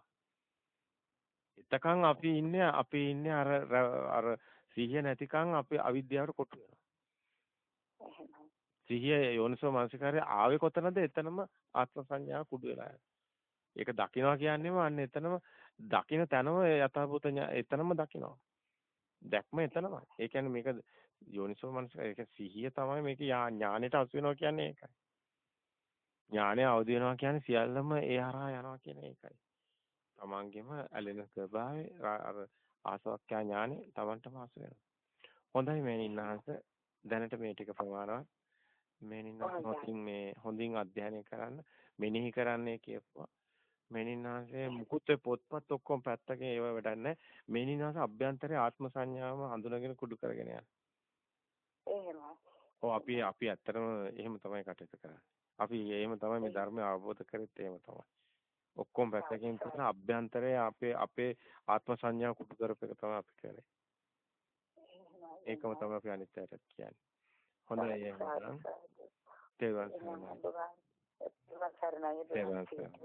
B: එතකන් අපි ඉන්නේ අපි ඉන්නේ අර අර සිහිය නැතිකන් අපි අවිද්‍යාවට කොටු වෙනවා. සිහිය යෝනිසෝ මානසිකාරය ආවේ කොතනද? එතනම ආත්ම සංඥා කුඩු වෙලා ඒක දකිනවා කියන්නේම අන්න එතනම දකින තැනම යථාභූත එතනම දකිනවා. දැක්ම එතනමයි. ඒ කියන්නේ මේක යෝනිසෝ මානසිකාරය ඒක සිහිය තමයි මේක ඥානෙට අසු වෙනවා කියන්නේ ඒකයි. ඥානය අවදි වෙනවා කියන්නේ සියල්ලම ඒ හරහා යනවා කියන එකයි. තමන්ගෙම ඇලෙන ස්වභාවය අර ආසවක්ඛ්‍යා ඥානෙ තමන්ටම අසු වෙනවා. හොඳයි මේ ඉන්නහස දැනට මේ ටික ප්‍රමාණවත් මෙනින් හොතින් මේ හොඳින් අධ්‍යයනය කරන්න මෙනෙහි කරන්නේ කියපුවා. මෙනින්නාසේ මුකුත් පොත්පත් ඔක්කොම පැත්තකින් ඒව වැඩන්නේ මෙනින්නාස අභ්‍යන්තරයේ ආත්ම සංඥාව හඳුනගෙන කුඩු කරගෙන යන
A: එහෙමයි.
B: ඔව් අපි අපි ඇත්තටම එහෙම තමයි කටයුතු කරන්නේ. අපි එහෙම තමයි මේ ධර්මය අවබෝධ කරෙත් එහෙම තමයි. ඔක්කොම පැත්තකින් තියෙන අභ්‍යන්තරයේ අපේ අපේ ආත්ම සංඥාව කුඩු කරපේක තමයි අපි කරේ. ඒකම තමයි අපි අනිත් අයට කියන්නේ හොඳයි එහෙනම් තේරුවන් සරණයි.
A: තේරුවන් සරණයි.